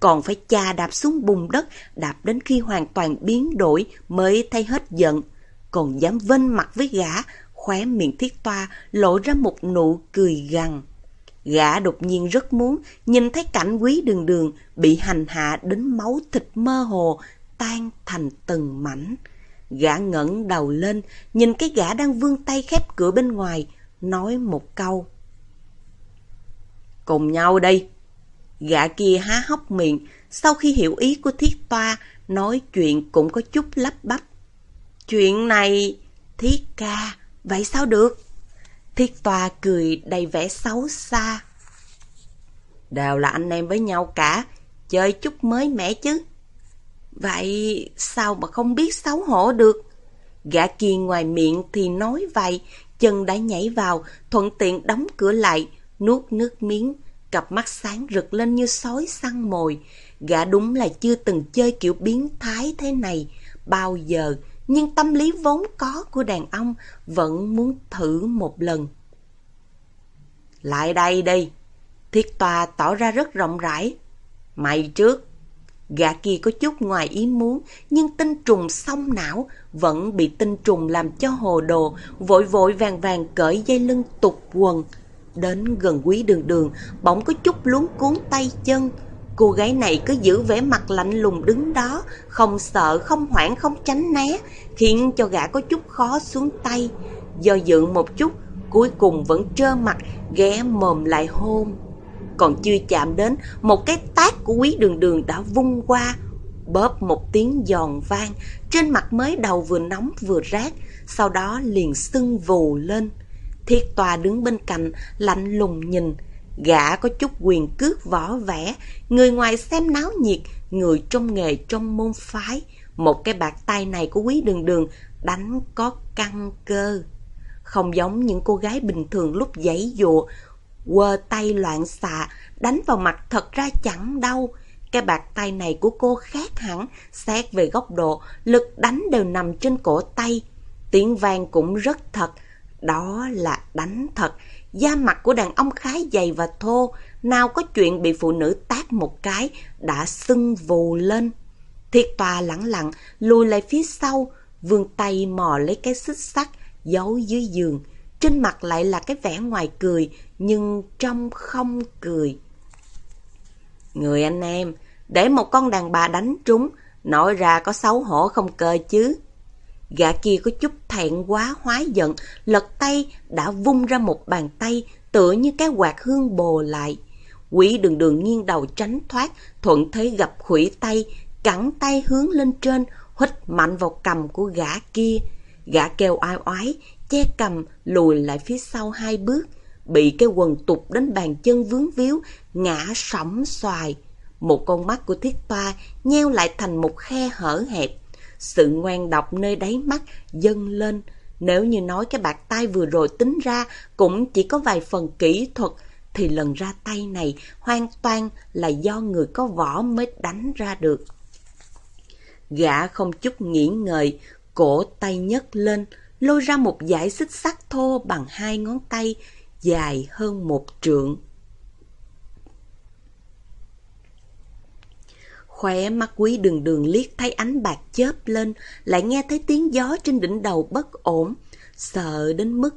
Speaker 1: Còn phải chà đạp xuống bùn đất, đạp đến khi hoàn toàn biến đổi mới thấy hết giận. Còn dám vênh mặt với gã, khóe miệng thiết toa lộ ra một nụ cười gằn. Gã đột nhiên rất muốn nhìn thấy cảnh quý đường đường bị hành hạ đến máu thịt mơ hồ, tan thành từng mảnh. Gã ngẩng đầu lên, nhìn cái gã đang vươn tay khép cửa bên ngoài, nói một câu. Cùng nhau đi. Gã kia há hốc miệng, sau khi hiểu ý của thiết toa, nói chuyện cũng có chút lắp bắp. Chuyện này, thiết ca, vậy sao được? Thiết toa cười đầy vẻ xấu xa. Đều là anh em với nhau cả, chơi chút mới mẻ chứ. Vậy sao mà không biết xấu hổ được? Gã kia ngoài miệng thì nói vậy, chân đã nhảy vào, thuận tiện đóng cửa lại, nuốt nước miếng, cặp mắt sáng rực lên như sói săn mồi. Gã đúng là chưa từng chơi kiểu biến thái thế này, bao giờ, nhưng tâm lý vốn có của đàn ông vẫn muốn thử một lần. Lại đây đi. Thiết tòa tỏ ra rất rộng rãi. Mày trước. Gã kia có chút ngoài ý muốn, nhưng tinh trùng song não vẫn bị tinh trùng làm cho hồ đồ, vội vội vàng vàng cởi dây lưng tục quần. Đến gần quý đường đường, bỗng có chút luống cuốn tay chân. Cô gái này cứ giữ vẻ mặt lạnh lùng đứng đó, không sợ, không hoảng, không tránh né, khiến cho gã có chút khó xuống tay. Do dự một chút, cuối cùng vẫn trơ mặt, ghé mồm lại hôn. Còn chưa chạm đến, một cái tát của quý đường đường đã vung qua, bóp một tiếng giòn vang, trên mặt mới đầu vừa nóng vừa rát, sau đó liền sưng vù lên. Thiết tòa đứng bên cạnh, lạnh lùng nhìn, gã có chút quyền cước võ vẽ, người ngoài xem náo nhiệt, người trong nghề trong môn phái. Một cái bạc tay này của quý đường đường đánh có căng cơ. Không giống những cô gái bình thường lúc giấy dụa, quơ tay loạn xạ, đánh vào mặt thật ra chẳng đau. Cái bạc tay này của cô khác hẳn, xét về góc độ, lực đánh đều nằm trên cổ tay. Tiếng vang cũng rất thật, đó là đánh thật. Da mặt của đàn ông khá dày và thô, nào có chuyện bị phụ nữ tát một cái, đã sưng vù lên. Thiệt tòa lẳng lặng, lùi lại phía sau, vươn tay mò lấy cái xích sắt, giấu dưới giường. Trên mặt lại là cái vẻ ngoài cười, nhưng trong không cười. Người anh em, để một con đàn bà đánh trúng, nói ra có xấu hổ không cơ chứ. Gã kia có chút thẹn quá hóa giận, lật tay đã vung ra một bàn tay tựa như cái quạt hương bồ lại. Quỷ đường đường nghiêng đầu tránh thoát, thuận thế gặp khủy tay, cẳng tay hướng lên trên, hít mạnh vào cầm của gã kia. Gã kêu oai oái, che cầm lùi lại phía sau hai bước, bị cái quần tục đến bàn chân vướng víu, ngã sóng xoài. Một con mắt của thiết toa nheo lại thành một khe hở hẹp. Sự ngoan độc nơi đáy mắt dâng lên. Nếu như nói cái bạc tay vừa rồi tính ra cũng chỉ có vài phần kỹ thuật, thì lần ra tay này hoàn toàn là do người có võ mới đánh ra được. Gã không chút nghĩ ngợi, cổ tay nhấc lên, lôi ra một dải xích sắt thô bằng hai ngón tay, dài hơn một trượng. Khóe mắt quý đường đường liếc thấy ánh bạc chớp lên, lại nghe thấy tiếng gió trên đỉnh đầu bất ổn, sợ đến mức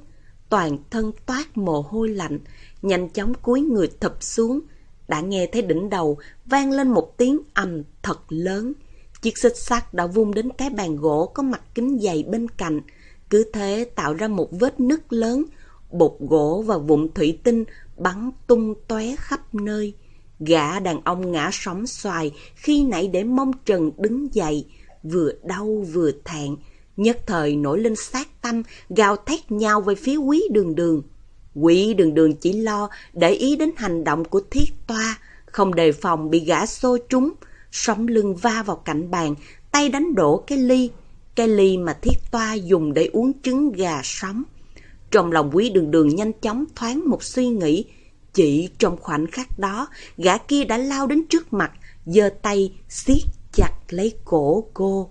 Speaker 1: toàn thân toát mồ hôi lạnh, nhanh chóng cúi người thập xuống, đã nghe thấy đỉnh đầu vang lên một tiếng ầm thật lớn. Chiếc xích sắt đã vung đến cái bàn gỗ có mặt kính dày bên cạnh, cứ thế tạo ra một vết nứt lớn, bột gỗ và vụn thủy tinh bắn tung tóe khắp nơi. Gã đàn ông ngã sóng xoài khi nãy để mong trần đứng dậy, vừa đau vừa thẹn, nhất thời nổi lên sát tâm, gào thét nhau về phía quý đường đường. Quý đường đường chỉ lo để ý đến hành động của thiết toa, không đề phòng bị gã xô trúng, sóng lưng va vào cạnh bàn, tay đánh đổ cái ly, cái ly mà thiết toa dùng để uống trứng gà sống. Trong lòng quý đường đường nhanh chóng thoáng một suy nghĩ, chỉ trong khoảnh khắc đó, gã kia đã lao đến trước mặt, giơ tay siết chặt lấy cổ cô.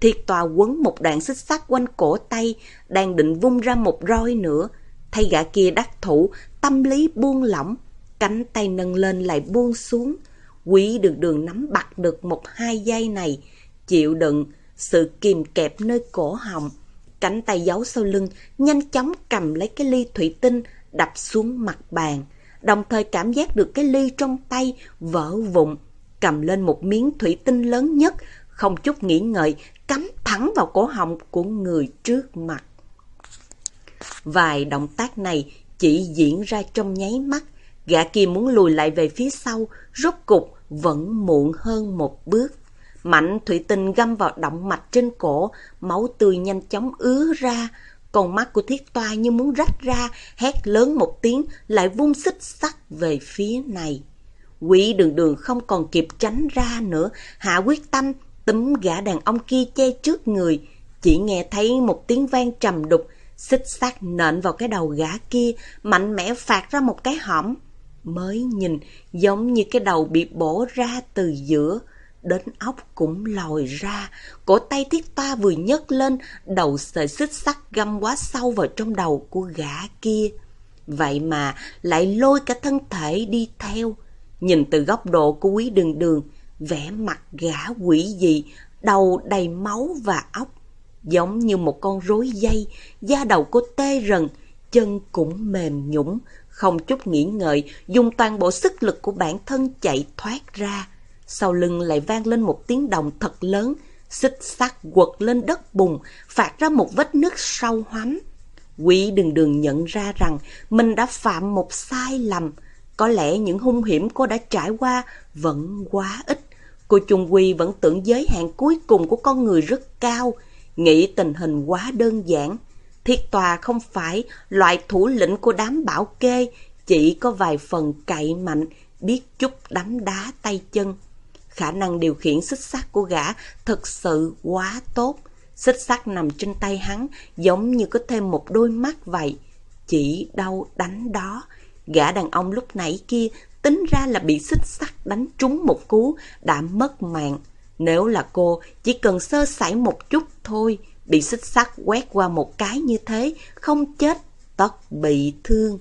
Speaker 1: Thiệt tòa quấn một đoạn xích sắt quanh cổ tay, đang định vung ra một roi nữa. Thay gã kia đắc thủ, tâm lý buông lỏng, cánh tay nâng lên lại buông xuống. Quý đường đường nắm bắt được một hai giây này, chịu đựng sự kìm kẹp nơi cổ họng. Cánh tay giấu sau lưng, nhanh chóng cầm lấy cái ly thủy tinh, đập xuống mặt bàn đồng thời cảm giác được cái ly trong tay vỡ vụn, cầm lên một miếng thủy tinh lớn nhất, không chút nghĩ ngợi, cắm thẳng vào cổ họng của người trước mặt. Vài động tác này chỉ diễn ra trong nháy mắt, Gã kia muốn lùi lại về phía sau, rốt cục vẫn muộn hơn một bước. Mạnh thủy tinh găm vào động mạch trên cổ, máu tươi nhanh chóng ứa ra. Con mắt của thiết toa như muốn rách ra, hét lớn một tiếng, lại vung xích sắt về phía này. Quỷ đường đường không còn kịp tránh ra nữa, hạ quyết tâm túm gã đàn ông kia che trước người. Chỉ nghe thấy một tiếng vang trầm đục, xích sắt nện vào cái đầu gã kia, mạnh mẽ phạt ra một cái hõm. Mới nhìn giống như cái đầu bị bổ ra từ giữa, đến óc cũng lòi ra. Cổ tay thiết toa vừa nhấc lên, đầu sợi xích sắt găm quá sâu vào trong đầu của gã kia. Vậy mà lại lôi cả thân thể đi theo. Nhìn từ góc độ của quý đường đường, vẻ mặt gã quỷ gì, đầu đầy máu và óc. Giống như một con rối dây, da đầu cô tê rần, chân cũng mềm nhũng, không chút nghĩ ngợi, dùng toàn bộ sức lực của bản thân chạy thoát ra. Sau lưng lại vang lên một tiếng đồng thật lớn, xích sắt quật lên đất bùn, phạt ra một vết nước sâu hoắm. Quỷ đường đường nhận ra rằng mình đã phạm một sai lầm. Có lẽ những hung hiểm cô đã trải qua vẫn quá ít. Cô Trung Quy vẫn tưởng giới hạn cuối cùng của con người rất cao, nghĩ tình hình quá đơn giản. Thiết tòa không phải loại thủ lĩnh của đám bảo kê, chỉ có vài phần cậy mạnh, biết chút đấm đá tay chân. Khả năng điều khiển xích sắt của gã thật sự quá tốt. Xích sắt nằm trên tay hắn giống như có thêm một đôi mắt vậy. Chỉ đâu đánh đó. Gã đàn ông lúc nãy kia tính ra là bị xích sắt đánh trúng một cú đã mất mạng. Nếu là cô, chỉ cần sơ sẩy một chút thôi, bị xích sắt quét qua một cái như thế, không chết, tất bị thương.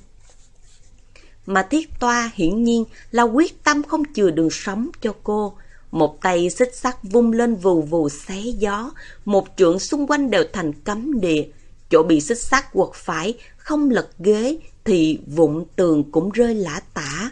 Speaker 1: Mà thiết toa hiển nhiên là quyết tâm không chừa đường sống cho cô. Một tay xích sắt vung lên vù vù xé gió, một trượng xung quanh đều thành cấm địa. Chỗ bị xích sắt quật phải, không lật ghế, thì vụn tường cũng rơi lã tả.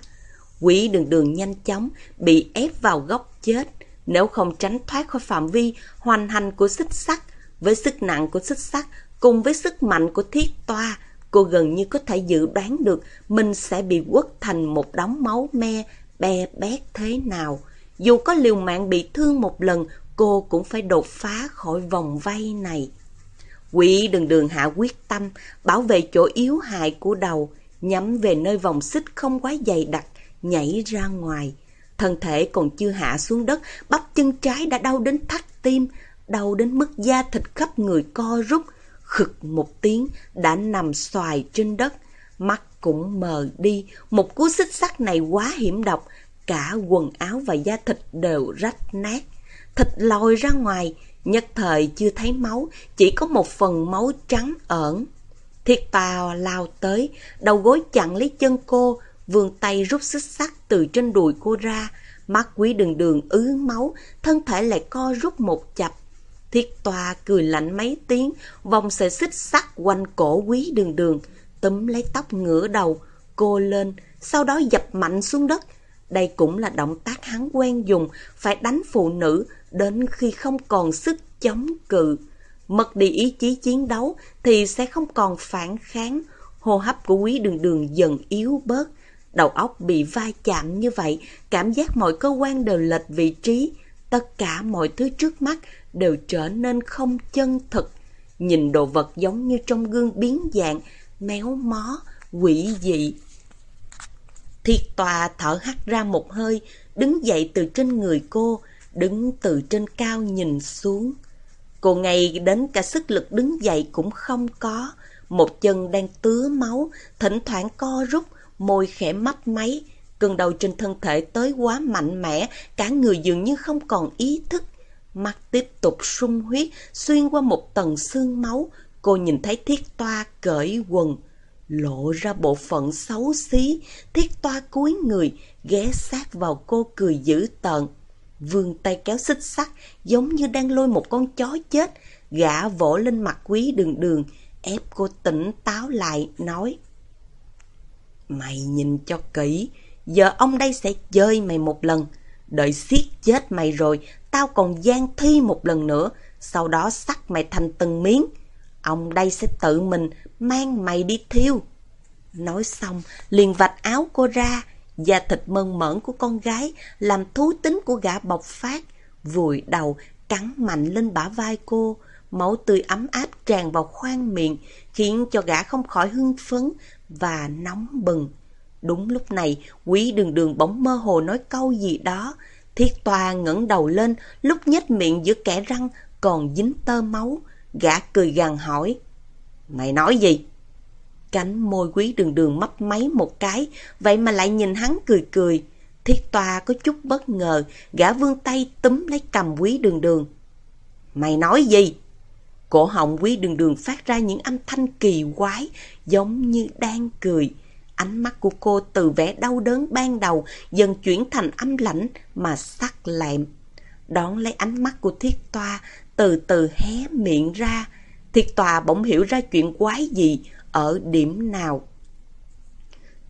Speaker 1: Quỷ đường đường nhanh chóng, bị ép vào góc chết. Nếu không tránh thoát khỏi phạm vi hoành hành của xích sắt, với sức nặng của xích sắt cùng với sức mạnh của thiết toa, cô gần như có thể dự đoán được mình sẽ bị quất thành một đống máu me, be bét thế nào. Dù có liều mạng bị thương một lần, cô cũng phải đột phá khỏi vòng vây này. Quỷ đường đường hạ quyết tâm, bảo vệ chỗ yếu hại của đầu, nhắm về nơi vòng xích không quá dày đặc, nhảy ra ngoài. Thân thể còn chưa hạ xuống đất, bắp chân trái đã đau đến thắt tim, đau đến mức da thịt khắp người co rút. Khực một tiếng, đã nằm xoài trên đất. Mắt cũng mờ đi, một cú xích sắt này quá hiểm độc, cả quần áo và da thịt đều rách nát. Thịt lòi ra ngoài, nhất thời chưa thấy máu, chỉ có một phần máu trắng ẩn. Thiệt tà lao tới, đầu gối chặn lấy chân cô, vươn tay rút xích sắt từ trên đùi cô ra. Mắt quý đường đường ứ máu, thân thể lại co rút một chập. Thiết toa cười lạnh mấy tiếng, vòng sợi xích sắt quanh cổ quý đường đường, túm lấy tóc ngửa đầu, cô lên, sau đó dập mạnh xuống đất. Đây cũng là động tác hắn quen dùng, phải đánh phụ nữ đến khi không còn sức chống cự. Mất đi ý chí chiến đấu thì sẽ không còn phản kháng. Hô hấp của quý đường đường dần yếu bớt. Đầu óc bị va chạm như vậy, cảm giác mọi cơ quan đều lệch vị trí. Tất cả mọi thứ trước mắt đều trở nên không chân thực. Nhìn đồ vật giống như trong gương biến dạng, méo mó, quỷ dị. Thiệt tòa thở hắt ra một hơi, đứng dậy từ trên người cô, đứng từ trên cao nhìn xuống. Cô ngay đến cả sức lực đứng dậy cũng không có. Một chân đang tứa máu, thỉnh thoảng co rút, môi khẽ mấp máy. Cơn đầu trên thân thể tới quá mạnh mẽ, cả người dường như không còn ý thức. Mắt tiếp tục sung huyết, xuyên qua một tầng xương máu. Cô nhìn thấy thiết toa cởi quần, lộ ra bộ phận xấu xí. Thiết toa cúi người, ghé sát vào cô cười dữ tợn. Vương tay kéo xích sắt, giống như đang lôi một con chó chết. Gã vỗ lên mặt quý đường đường, ép cô tỉnh táo lại, nói. Mày nhìn cho kỹ, giờ ông đây sẽ chơi mày một lần. Đợi siết chết mày rồi, tao còn gian thi một lần nữa, sau đó sắc mày thành từng miếng. Ông đây sẽ tự mình mang mày đi thiêu. Nói xong, liền vạch áo cô ra, da thịt mơn mởn của con gái làm thú tính của gã bộc phát, vùi đầu cắn mạnh lên bả vai cô, máu tươi ấm áp tràn vào khoang miệng, khiến cho gã không khỏi hưng phấn và nóng bừng. Đúng lúc này, quý đường đường bỗng mơ hồ nói câu gì đó. Thiết toa ngẩng đầu lên, lúc nhếch miệng giữa kẻ răng còn dính tơ máu. Gã cười gằn hỏi, Mày nói gì? Cánh môi quý đường đường mấp máy một cái, vậy mà lại nhìn hắn cười cười. Thiết toa có chút bất ngờ, gã vươn tay túm lấy cầm quý đường đường. Mày nói gì? Cổ họng quý đường đường phát ra những âm thanh kỳ quái, giống như đang cười. Ánh mắt của cô từ vẻ đau đớn ban đầu dần chuyển thành âm lãnh mà sắc lẹm. Đón lấy ánh mắt của thiết toa, từ từ hé miệng ra. Thiết toa bỗng hiểu ra chuyện quái gì, ở điểm nào.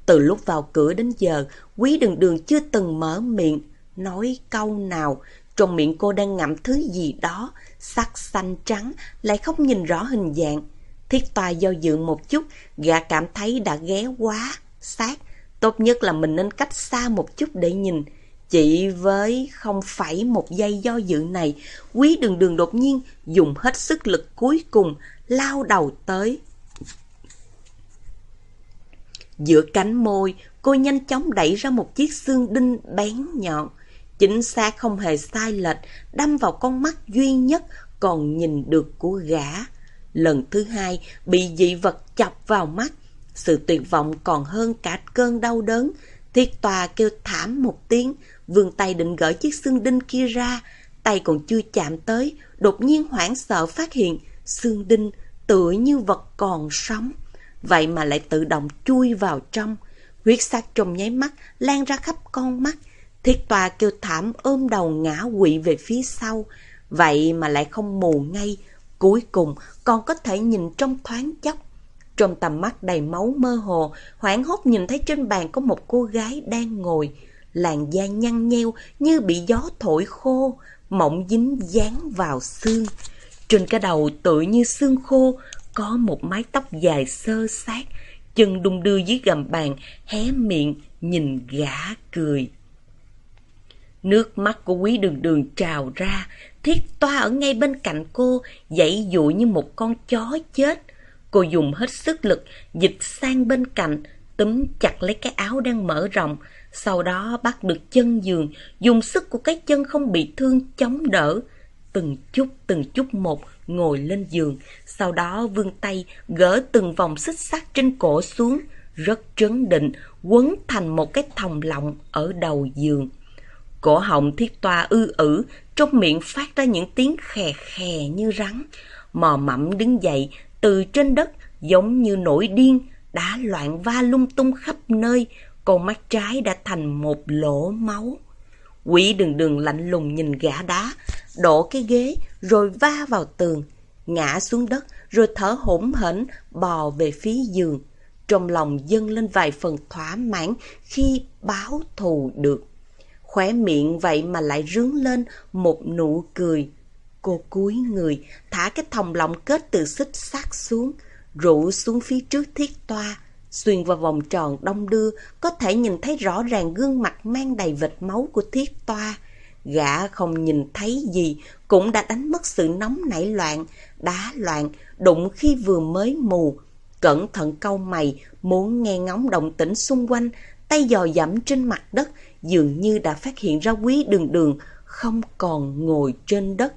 Speaker 1: Từ lúc vào cửa đến giờ, quý đường đường chưa từng mở miệng, nói câu nào. Trong miệng cô đang ngậm thứ gì đó, sắc xanh trắng, lại không nhìn rõ hình dạng. Thiết toa do dự một chút, gã cảm thấy đã ghé quá, sát. Tốt nhất là mình nên cách xa một chút để nhìn. Chỉ với không phải một giây do dự này, quý đường đường đột nhiên dùng hết sức lực cuối cùng, lao đầu tới. Giữa cánh môi, cô nhanh chóng đẩy ra một chiếc xương đinh bén nhọn. Chính xác không hề sai lệch, đâm vào con mắt duy nhất còn nhìn được của gã. Lần thứ hai, bị dị vật chọc vào mắt. Sự tuyệt vọng còn hơn cả cơn đau đớn. Thiết tòa kêu thảm một tiếng, vươn tay định gỡ chiếc xương đinh kia ra. Tay còn chưa chạm tới, đột nhiên hoảng sợ phát hiện xương đinh tựa như vật còn sống. Vậy mà lại tự động chui vào trong. Huyết sắc trong nháy mắt lan ra khắp con mắt. Thiết tòa kêu thảm ôm đầu ngã quỵ về phía sau. Vậy mà lại không mù ngay. Cuối cùng còn có thể nhìn trong thoáng chốc. Trong tầm mắt đầy máu mơ hồ, hoảng hốt nhìn thấy trên bàn có một cô gái đang ngồi. Làn da nhăn nheo như bị gió thổi khô, mỏng dính dán vào xương. Trên cái đầu tựa như xương khô, có một mái tóc dài sơ sát, chân đung đưa dưới gầm bàn, hé miệng, nhìn gã cười. Nước mắt của quý đường đường trào ra, thiết toa ở ngay bên cạnh cô, dãy dụ như một con chó chết. Cô dùng hết sức lực, dịch sang bên cạnh, túm chặt lấy cái áo đang mở rộng, sau đó bắt được chân giường, dùng sức của cái chân không bị thương chống đỡ. Từng chút từng chút một ngồi lên giường, sau đó vươn tay gỡ từng vòng xích sắt trên cổ xuống, rất trấn định, quấn thành một cái thòng lọng ở đầu giường. Cổ họng thiết toa ư ử, trong miệng phát ra những tiếng khè khè như rắn. Mò mẫm đứng dậy, từ trên đất, giống như nổi điên, đã loạn va lung tung khắp nơi, con mắt trái đã thành một lỗ máu. Quỷ đường đường lạnh lùng nhìn gã đá, đổ cái ghế rồi va vào tường, ngã xuống đất rồi thở hổn hển bò về phía giường. Trong lòng dâng lên vài phần thỏa mãn khi báo thù được. Khóe miệng vậy mà lại rướng lên một nụ cười. Cô cúi người, thả cái thòng lọng kết từ xích sát xuống, rủ xuống phía trước thiết toa. Xuyên vào vòng tròn đông đưa, có thể nhìn thấy rõ ràng gương mặt mang đầy vệt máu của thiết toa. Gã không nhìn thấy gì, cũng đã đánh mất sự nóng nảy loạn, đá loạn, đụng khi vừa mới mù. Cẩn thận câu mày, muốn nghe ngóng động tĩnh xung quanh, tay dò dẫm trên mặt đất, dường như đã phát hiện ra quý đường đường, không còn ngồi trên đất.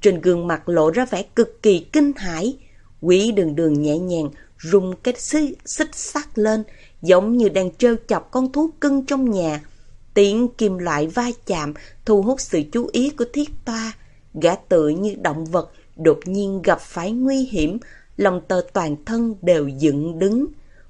Speaker 1: Trên gương mặt lộ ra vẻ cực kỳ kinh hãi. Quý đường đường nhẹ nhàng rung cái xích sắt lên, giống như đang trêu chọc con thú cưng trong nhà. Tiếng kim loại va chạm thu hút sự chú ý của thiết toa. Gã tự như động vật đột nhiên gặp phải nguy hiểm, lòng tờ toàn thân đều dựng đứng.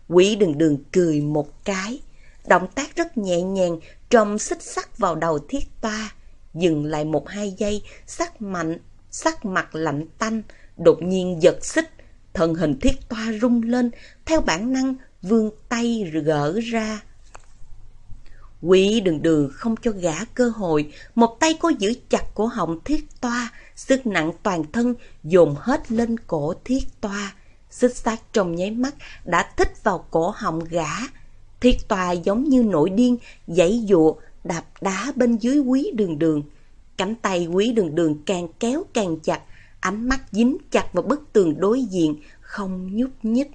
Speaker 1: Quý đường đường cười một cái. Động tác rất nhẹ nhàng, trong xích sắt vào đầu thiết toa. Dừng lại một hai giây, sắc mạnh, sắc mặt lạnh tanh, đột nhiên giật xích. Thân hình thiết toa rung lên, theo bản năng vươn tay gỡ ra. Quý đường đường không cho gã cơ hội, một tay cô giữ chặt cổ họng thiết toa, sức nặng toàn thân dồn hết lên cổ thiết toa. xích xác trong nháy mắt đã thích vào cổ họng gã. Thiết tòa giống như nổi điên, dãy dụa, đạp đá bên dưới quý đường đường. Cánh tay quý đường đường càng kéo càng chặt, ánh mắt dính chặt vào bức tường đối diện, không nhúc nhích.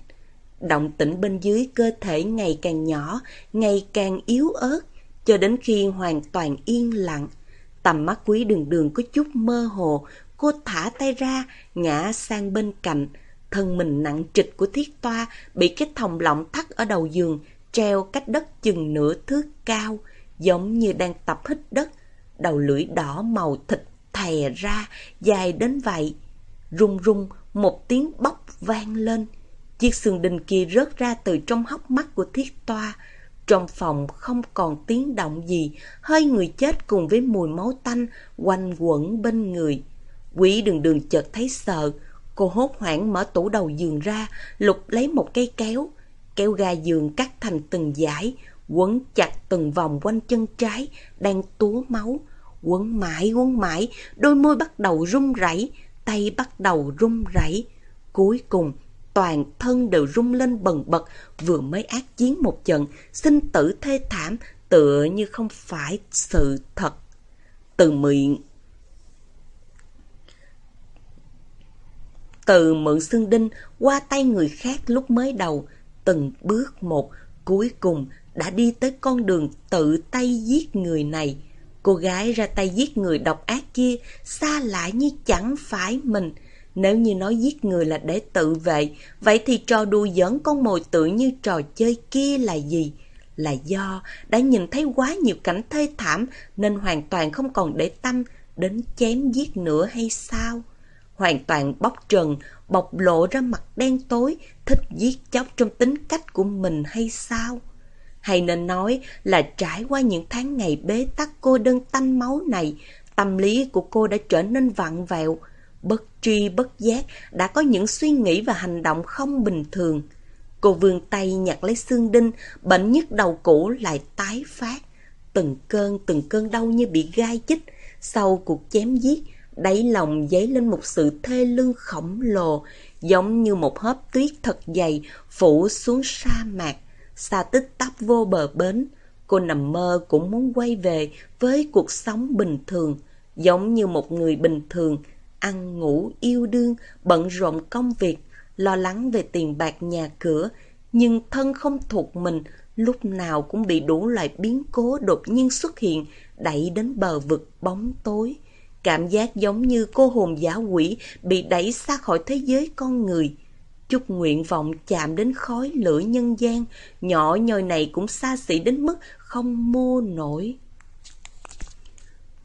Speaker 1: Động tĩnh bên dưới cơ thể ngày càng nhỏ, ngày càng yếu ớt, cho đến khi hoàn toàn yên lặng. Tầm mắt quý đường đường có chút mơ hồ, cô thả tay ra, ngã sang bên cạnh. Thân mình nặng trịch của thiết toa bị cái thòng lọng thắt ở đầu giường, treo cách đất chừng nửa thước cao, giống như đang tập hít đất. Đầu lưỡi đỏ màu thịt thè ra, dài đến vậy. Rung rung, một tiếng bóc vang lên. Chiếc xương đinh kia rớt ra từ trong hốc mắt của thiết toa. Trong phòng không còn tiếng động gì, hơi người chết cùng với mùi máu tanh quanh quẩn bên người. Quý đường đường chợt thấy sợ, cô hốt hoảng mở tủ đầu giường ra, lục lấy một cây kéo, kéo ga giường cắt thành từng dải, quấn chặt từng vòng quanh chân trái, đang túa máu. Quấn mãi, quấn mãi, đôi môi bắt đầu run rẩy, tay bắt đầu run rẩy. Cuối cùng, toàn thân đều rung lên bần bật, vừa mới ác chiến một trận, sinh tử thê thảm, tựa như không phải sự thật. Từ miệng Từ mượn xương đinh qua tay người khác lúc mới đầu, từng bước một, cuối cùng đã đi tới con đường tự tay giết người này. Cô gái ra tay giết người độc ác kia, xa lạ như chẳng phải mình. Nếu như nói giết người là để tự vệ, vậy thì trò đùa giỡn con mồi tự như trò chơi kia là gì? Là do đã nhìn thấy quá nhiều cảnh thê thảm nên hoàn toàn không còn để tâm đến chém giết nữa hay sao? Hoàn toàn bóc trần, bộc lộ ra mặt đen tối, thích giết chóc trong tính cách của mình hay sao? Hay nên nói là trải qua những tháng ngày bế tắc cô đơn tanh máu này, tâm lý của cô đã trở nên vặn vẹo, bất tri bất giác đã có những suy nghĩ và hành động không bình thường. Cô vươn tay nhặt lấy xương đinh, bệnh nhức đầu cũ lại tái phát. Từng cơn từng cơn đau như bị gai chích. Sau cuộc chém giết, đáy lòng dấy lên một sự thê lương khổng lồ, giống như một hớp tuyết thật dày phủ xuống sa mạc. Xa tích tắp vô bờ bến, cô nằm mơ cũng muốn quay về với cuộc sống bình thường, giống như một người bình thường, ăn ngủ yêu đương, bận rộn công việc, lo lắng về tiền bạc nhà cửa, nhưng thân không thuộc mình, lúc nào cũng bị đủ loại biến cố đột nhiên xuất hiện, đẩy đến bờ vực bóng tối. Cảm giác giống như cô hồn giả quỷ bị đẩy xa khỏi thế giới con người. Chút nguyện vọng chạm đến khói lửa nhân gian, nhỏ nhoi này cũng xa xỉ đến mức không mua nổi.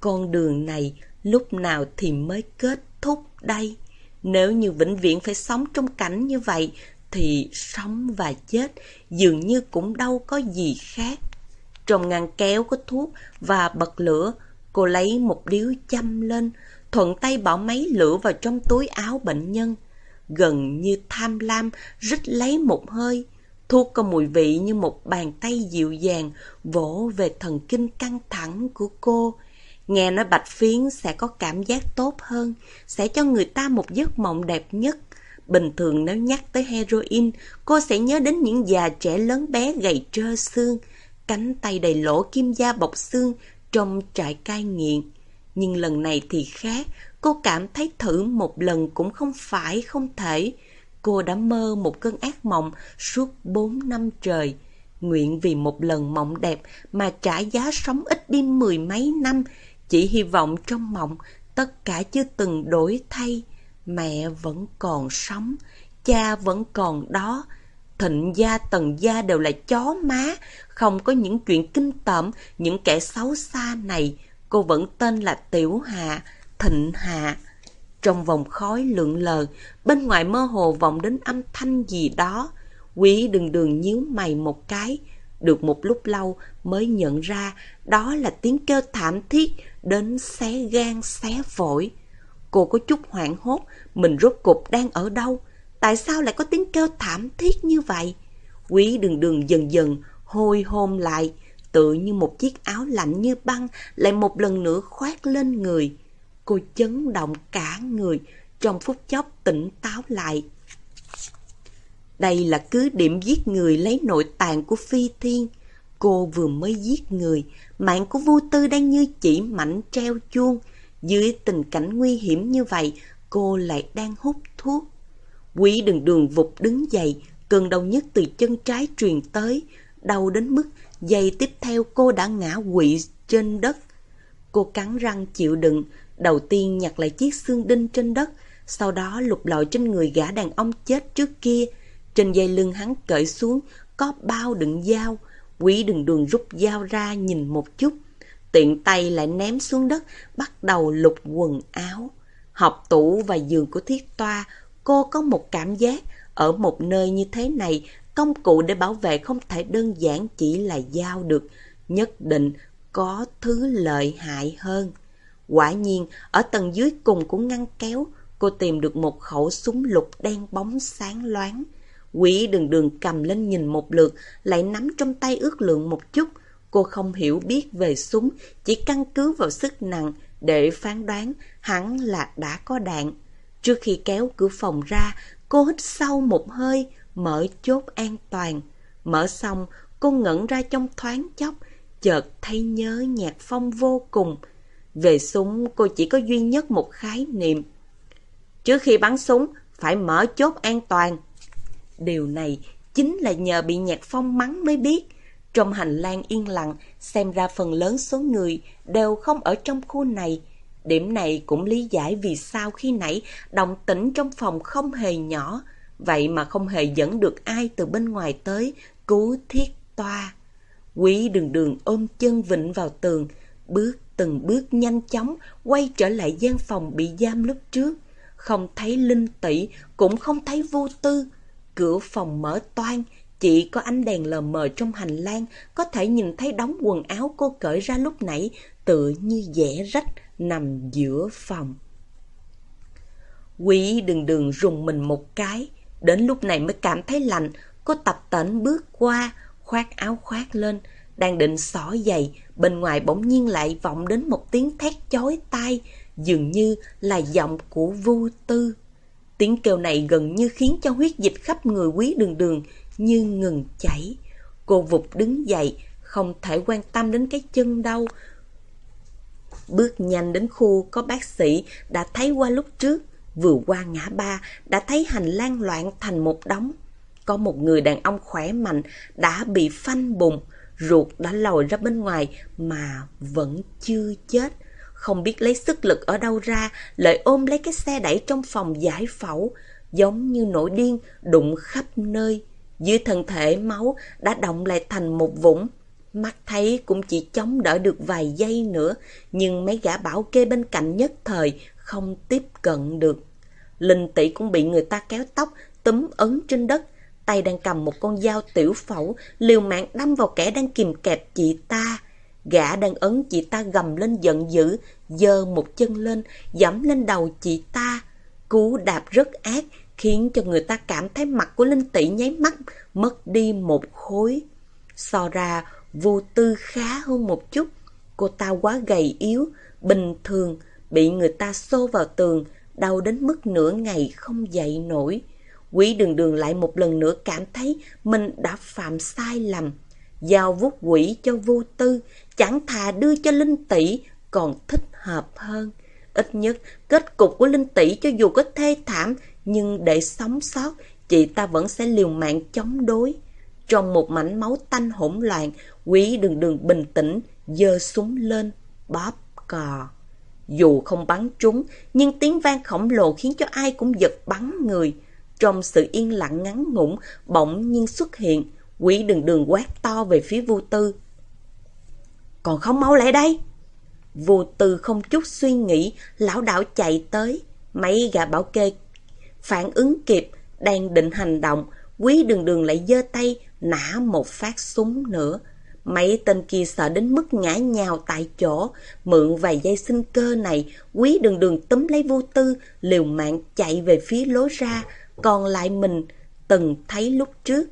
Speaker 1: Con đường này lúc nào thì mới kết thúc đây? Nếu như vĩnh viễn phải sống trong cảnh như vậy, thì sống và chết dường như cũng đâu có gì khác. Trong ngăn kéo có thuốc và bật lửa, cô lấy một điếu châm lên, thuận tay bỏ máy lửa vào trong túi áo bệnh nhân. Gần như tham lam, rít lấy một hơi. Thuốc có mùi vị như một bàn tay dịu dàng vỗ về thần kinh căng thẳng của cô. Nghe nói bạch phiến sẽ có cảm giác tốt hơn, sẽ cho người ta một giấc mộng đẹp nhất. Bình thường nếu nhắc tới heroin, cô sẽ nhớ đến những già trẻ lớn bé gầy trơ xương, cánh tay đầy lỗ kim da bọc xương trong trại cai nghiện. Nhưng lần này thì khác, cô cảm thấy thử một lần cũng không phải không thể. Cô đã mơ một cơn ác mộng suốt bốn năm trời. Nguyện vì một lần mộng đẹp mà trả giá sống ít đi mười mấy năm, chỉ hy vọng trong mộng tất cả chưa từng đổi thay. Mẹ vẫn còn sống, cha vẫn còn đó. Thịnh gia, tần gia đều là chó má, không có những chuyện kinh tởm, những kẻ xấu xa này. Cô vẫn tên là Tiểu hà Thịnh hà Trong vòng khói lượn lờ, bên ngoài mơ hồ vọng đến âm thanh gì đó. Quý đường đường nhíu mày một cái, được một lúc lâu mới nhận ra đó là tiếng kêu thảm thiết đến xé gan xé phổi. Cô có chút hoảng hốt, mình rốt cục đang ở đâu? Tại sao lại có tiếng kêu thảm thiết như vậy? Quý đường đường dần dần hôi hôn lại, tự như một chiếc áo lạnh như băng lại một lần nữa khoác lên người. Cô chấn động cả người, trong phút chốc tỉnh táo lại. Đây là cứ điểm giết người lấy nội tạng của phi thiên. Cô vừa mới giết người, mạng của vô tư đang như chỉ mảnh treo chuông. Dưới tình cảnh nguy hiểm như vậy, cô lại đang hút thuốc. Quý đường đường vụt đứng dậy, cơn đau nhất từ chân trái truyền tới, đau đến mức giây tiếp theo cô đã ngã quỵ trên đất. Cô cắn răng chịu đựng, đầu tiên nhặt lại chiếc xương đinh trên đất, sau đó lục lọi trên người gã đàn ông chết trước kia. Trên dây lưng hắn cởi xuống, có bao đựng dao. Quý đường đường rút dao ra nhìn một chút. Tiện tay lại ném xuống đất, bắt đầu lục quần áo. Học tủ và giường của thiết toa, cô có một cảm giác ở một nơi như thế này, công cụ để bảo vệ không thể đơn giản chỉ là dao được, nhất định có thứ lợi hại hơn. Quả nhiên, ở tầng dưới cùng của ngăn kéo, cô tìm được một khẩu súng lục đen bóng sáng loáng. Quỷ đường đường cầm lên nhìn một lượt, lại nắm trong tay ước lượng một chút. Cô không hiểu biết về súng, chỉ căn cứ vào sức nặng để phán đoán hắn là đã có đạn. Trước khi kéo cửa phòng ra, cô hít sâu một hơi, mở chốt an toàn. Mở xong, cô ngẩn ra trong thoáng chốc, chợt thấy nhớ nhạc phong vô cùng. Về súng, cô chỉ có duy nhất một khái niệm. Trước khi bắn súng, phải mở chốt an toàn. Điều này chính là nhờ bị nhạc phong mắng mới biết. Trong hành lang yên lặng, xem ra phần lớn số người đều không ở trong khu này. Điểm này cũng lý giải vì sao khi nãy động tĩnh trong phòng không hề nhỏ, vậy mà không hề dẫn được ai từ bên ngoài tới cứu thiết toa. Quý đường đường ôm chân vịnh vào tường, bước từng bước nhanh chóng quay trở lại gian phòng bị giam lúc trước. Không thấy linh tỷ, cũng không thấy vô tư. Cửa phòng mở toan, chỉ có ánh đèn lờ mờ trong hành lang có thể nhìn thấy đống quần áo cô cởi ra lúc nãy tựa như dẻ rách nằm giữa phòng. Quý đường đường rùng mình một cái, đến lúc này mới cảm thấy lạnh, cô tập tễnh bước qua, khoác áo khoác lên, đang định xỏ giày, bên ngoài bỗng nhiên lại vọng đến một tiếng thét chói tai, dường như là giọng của Vu Tư. Tiếng kêu này gần như khiến cho huyết dịch khắp người quý đường đường như ngừng chảy. Cô vụt đứng dậy, không thể quan tâm đến cái chân đâu. Bước nhanh đến khu có bác sĩ đã thấy qua lúc trước, vừa qua ngã ba đã thấy hành lang loạn thành một đống. Có một người đàn ông khỏe mạnh đã bị phanh bụng ruột đã lòi ra bên ngoài mà vẫn chưa chết. Không biết lấy sức lực ở đâu ra, lại ôm lấy cái xe đẩy trong phòng giải phẫu, giống như nổi điên đụng khắp nơi. Dưới thân thể máu đã động lại thành một vũng. Mắt thấy cũng chỉ chống đỡ được vài giây nữa, nhưng mấy gã bảo kê bên cạnh nhất thời không tiếp cận được. Linh tỷ cũng bị người ta kéo tóc, túm ấn trên đất, tay đang cầm một con dao tiểu phẫu, liều mạng đâm vào kẻ đang kìm kẹp chị ta. Gã đang ấn chị ta gầm lên giận dữ, giơ một chân lên, dẫm lên đầu chị ta. Cú đạp rất ác, khiến cho người ta cảm thấy mặt của Linh Tỷ nháy mắt, mất đi một khối. So ra, vô tư khá hơn một chút. Cô ta quá gầy yếu, bình thường, bị người ta xô vào tường, đau đến mức nửa ngày không dậy nổi. Quý đường đường lại một lần nữa cảm thấy mình đã phạm sai lầm. Giao vút quỷ cho vô tư, chẳng thà đưa cho Linh Tỷ còn thích hợp hơn. Ít nhất, kết cục của Linh Tỷ cho dù có thê thảm, nhưng để sống sót, chị ta vẫn sẽ liều mạng chống đối. Trong một mảnh máu tanh hỗn loạn, quý đường đường bình tĩnh, giơ súng lên, bóp cò. Dù không bắn trúng, nhưng tiếng vang khổng lồ khiến cho ai cũng giật bắn người. Trong sự yên lặng ngắn ngủn, bỗng nhiên xuất hiện, quý đường đường quát to về phía vô tư. Còn không mau lại đây! Vô tư không chút suy nghĩ, lão đảo chạy tới. Mấy gã bảo kê phản ứng kịp, đang định hành động, quý đường đường lại giơ tay, nã một phát súng nữa. Mấy tên kia sợ đến mức ngã nhào tại chỗ, mượn vài giây sinh cơ này, quý đường đường túm lấy vô tư, liều mạng chạy về phía lối ra, còn lại mình từng thấy lúc trước.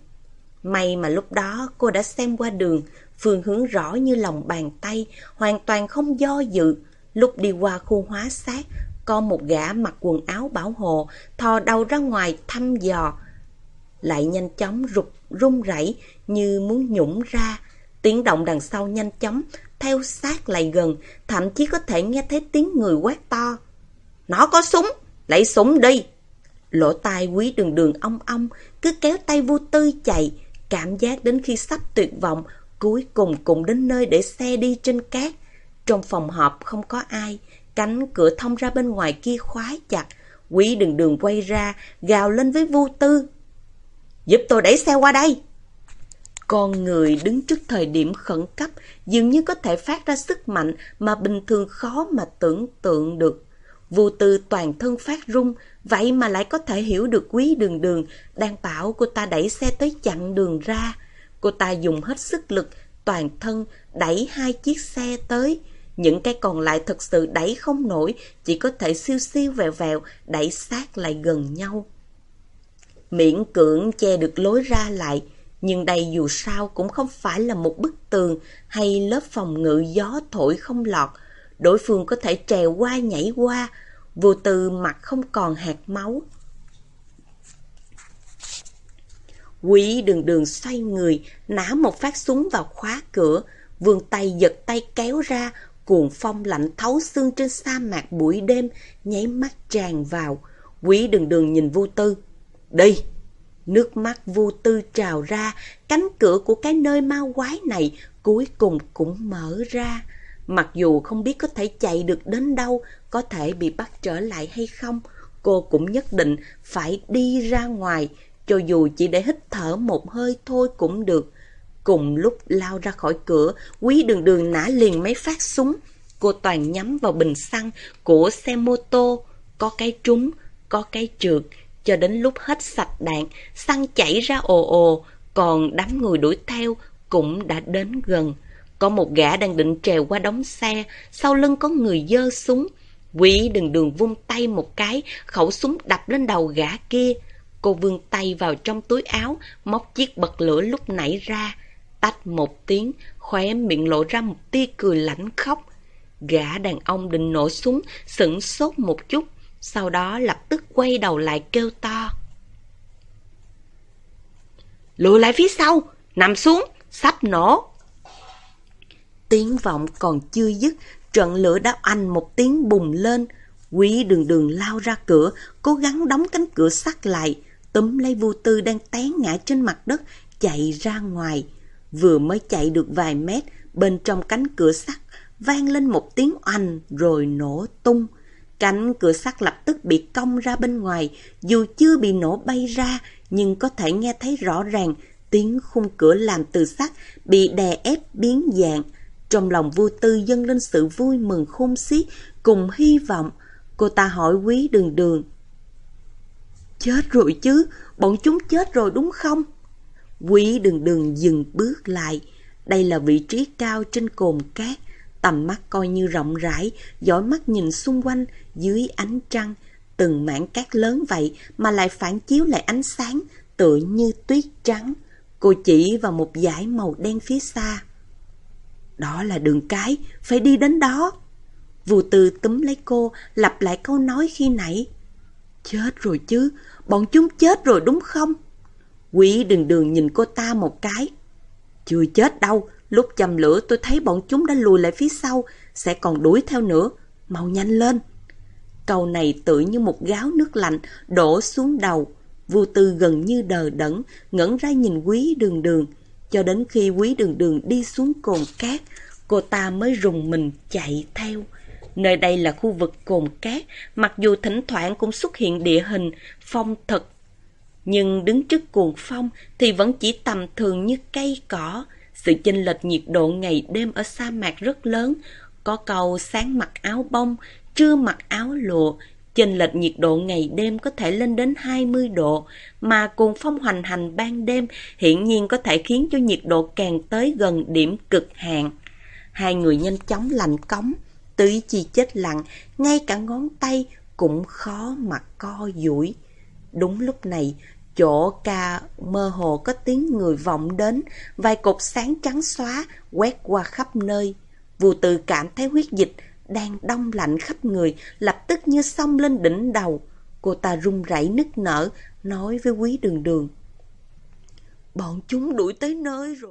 Speaker 1: May mà lúc đó cô đã xem qua đường, phương hướng rõ như lòng bàn tay, hoàn toàn không do dự. Lúc đi qua khu hóa xác, có một gã mặc quần áo bảo hộ, thò đầu ra ngoài thăm dò. lại nhanh chóng rụt rung rẩy như muốn nhũng ra. Tiếng động đằng sau nhanh chóng, theo sát lại gần, thậm chí có thể nghe thấy tiếng người quát to. Nó có súng, lấy súng đi! Lỗ tai quý đường đường ong ong, cứ kéo tay vô tư chạy, cảm giác đến khi sắp tuyệt vọng, cuối cùng cũng đến nơi để xe đi trên cát. Trong phòng họp không có ai, cánh cửa thông ra bên ngoài kia khóa chặt. Quý đường đường quay ra, gào lên với vô tư. Giúp tôi đẩy xe qua đây. Con người đứng trước thời điểm khẩn cấp dường như có thể phát ra sức mạnh mà bình thường khó mà tưởng tượng được. Vô tư toàn thân phát rung, vậy mà lại có thể hiểu được quý đường đường đang bảo cô ta đẩy xe tới chặn đường ra. Cô ta dùng hết sức lực, toàn thân đẩy hai chiếc xe tới. Những cái còn lại thật sự đẩy không nổi, chỉ có thể siêu siêu vẹo vẹo, đẩy sát lại gần nhau. Miễn cưỡng che được lối ra lại, nhưng đây dù sao cũng không phải là một bức tường hay lớp phòng ngự gió thổi không lọt. Đối phương có thể trèo qua nhảy qua, vô tư mặt không còn hạt máu. Quý đường đường xoay người, nã một phát súng vào khóa cửa, vươn tay giật tay kéo ra, cuồng phong lạnh thấu xương trên sa mạc buổi đêm, nháy mắt tràn vào. Quý đường đường nhìn vô tư. Đi! Nước mắt vô tư trào ra, cánh cửa của cái nơi ma quái này cuối cùng cũng mở ra. Mặc dù không biết có thể chạy được đến đâu, có thể bị bắt trở lại hay không, cô cũng nhất định phải đi ra ngoài, cho dù chỉ để hít thở một hơi thôi cũng được. Cùng lúc lao ra khỏi cửa, quý đường đường nã liền mấy phát súng. Cô toàn nhắm vào bình xăng của xe mô tô, có cái trúng, có cái trượt, cho đến lúc hết sạch đạn, xăng chảy ra ồ ồ, còn đám người đuổi theo cũng đã đến gần. Có một gã đang định trèo qua đống xe, sau lưng có người dơ súng. Quỷ đừng đường vung tay một cái, khẩu súng đập lên đầu gã kia. Cô vươn tay vào trong túi áo, móc chiếc bật lửa lúc nãy ra. Tách một tiếng, khóe miệng lộ ra một tia cười lãnh khóc. Gã đàn ông định nổ súng, sửng sốt một chút, sau đó lập tức quay đầu lại kêu to. Lùi lại phía sau, nằm xuống, sắp nổ. Tiếng vọng còn chưa dứt, trận lửa đã anh một tiếng bùng lên. Quý đường đường lao ra cửa, cố gắng đóng cánh cửa sắt lại, túm lấy vô tư đang té ngã trên mặt đất, chạy ra ngoài. Vừa mới chạy được vài mét, bên trong cánh cửa sắt vang lên một tiếng oanh rồi nổ tung. Cánh cửa sắt lập tức bị cong ra bên ngoài, dù chưa bị nổ bay ra, nhưng có thể nghe thấy rõ ràng tiếng khung cửa làm từ sắt bị đè ép biến dạng. Trong lòng vô tư dâng lên sự vui mừng khôn xiết cùng hy vọng. Cô ta hỏi quý đường đường. Chết rồi chứ, bọn chúng chết rồi đúng không? Quý đường đường dừng bước lại. Đây là vị trí cao trên cồn cát. Tầm mắt coi như rộng rãi, dõi mắt nhìn xung quanh dưới ánh trăng. Từng mảng cát lớn vậy mà lại phản chiếu lại ánh sáng, tựa như tuyết trắng. Cô chỉ vào một dải màu đen phía xa. Đó là đường cái, phải đi đến đó. Vù từ túm lấy cô, lặp lại câu nói khi nãy. Chết rồi chứ, bọn chúng chết rồi đúng không? Quý đường đường nhìn cô ta một cái. Chưa chết đâu, lúc chầm lửa tôi thấy bọn chúng đã lùi lại phía sau, sẽ còn đuổi theo nữa. Mau nhanh lên. Câu này tự như một gáo nước lạnh đổ xuống đầu. vu tư gần như đờ đẫn, ngẩn ra nhìn quý đường đường. Cho đến khi quý đường đường đi xuống cồn cát, cô ta mới rùng mình chạy theo. Nơi đây là khu vực cồn cát, mặc dù thỉnh thoảng cũng xuất hiện địa hình, phong thật. Nhưng đứng trước cuồng phong thì vẫn chỉ tầm thường như cây cỏ. Sự chênh lệch nhiệt độ ngày đêm ở sa mạc rất lớn. Có cầu sáng mặc áo bông, trưa mặc áo lụa, chênh lệch nhiệt độ ngày đêm có thể lên đến 20 độ, mà cuồng phong hoành hành ban đêm hiển nhiên có thể khiến cho nhiệt độ càng tới gần điểm cực hạn. Hai người nhanh chóng lạnh cống, tứ chi chết lặng, ngay cả ngón tay cũng khó mà co duỗi. Đúng lúc này, chỗ ca mơ hồ có tiếng người vọng đến, vài cột sáng trắng xóa quét qua khắp nơi. Vù từ cảm thấy huyết dịch đang đông lạnh khắp người, lập tức như xông lên đỉnh đầu. Cô ta run rẩy nức nở, nói với quý đường đường.
Speaker 2: Bọn chúng đuổi tới nơi rồi.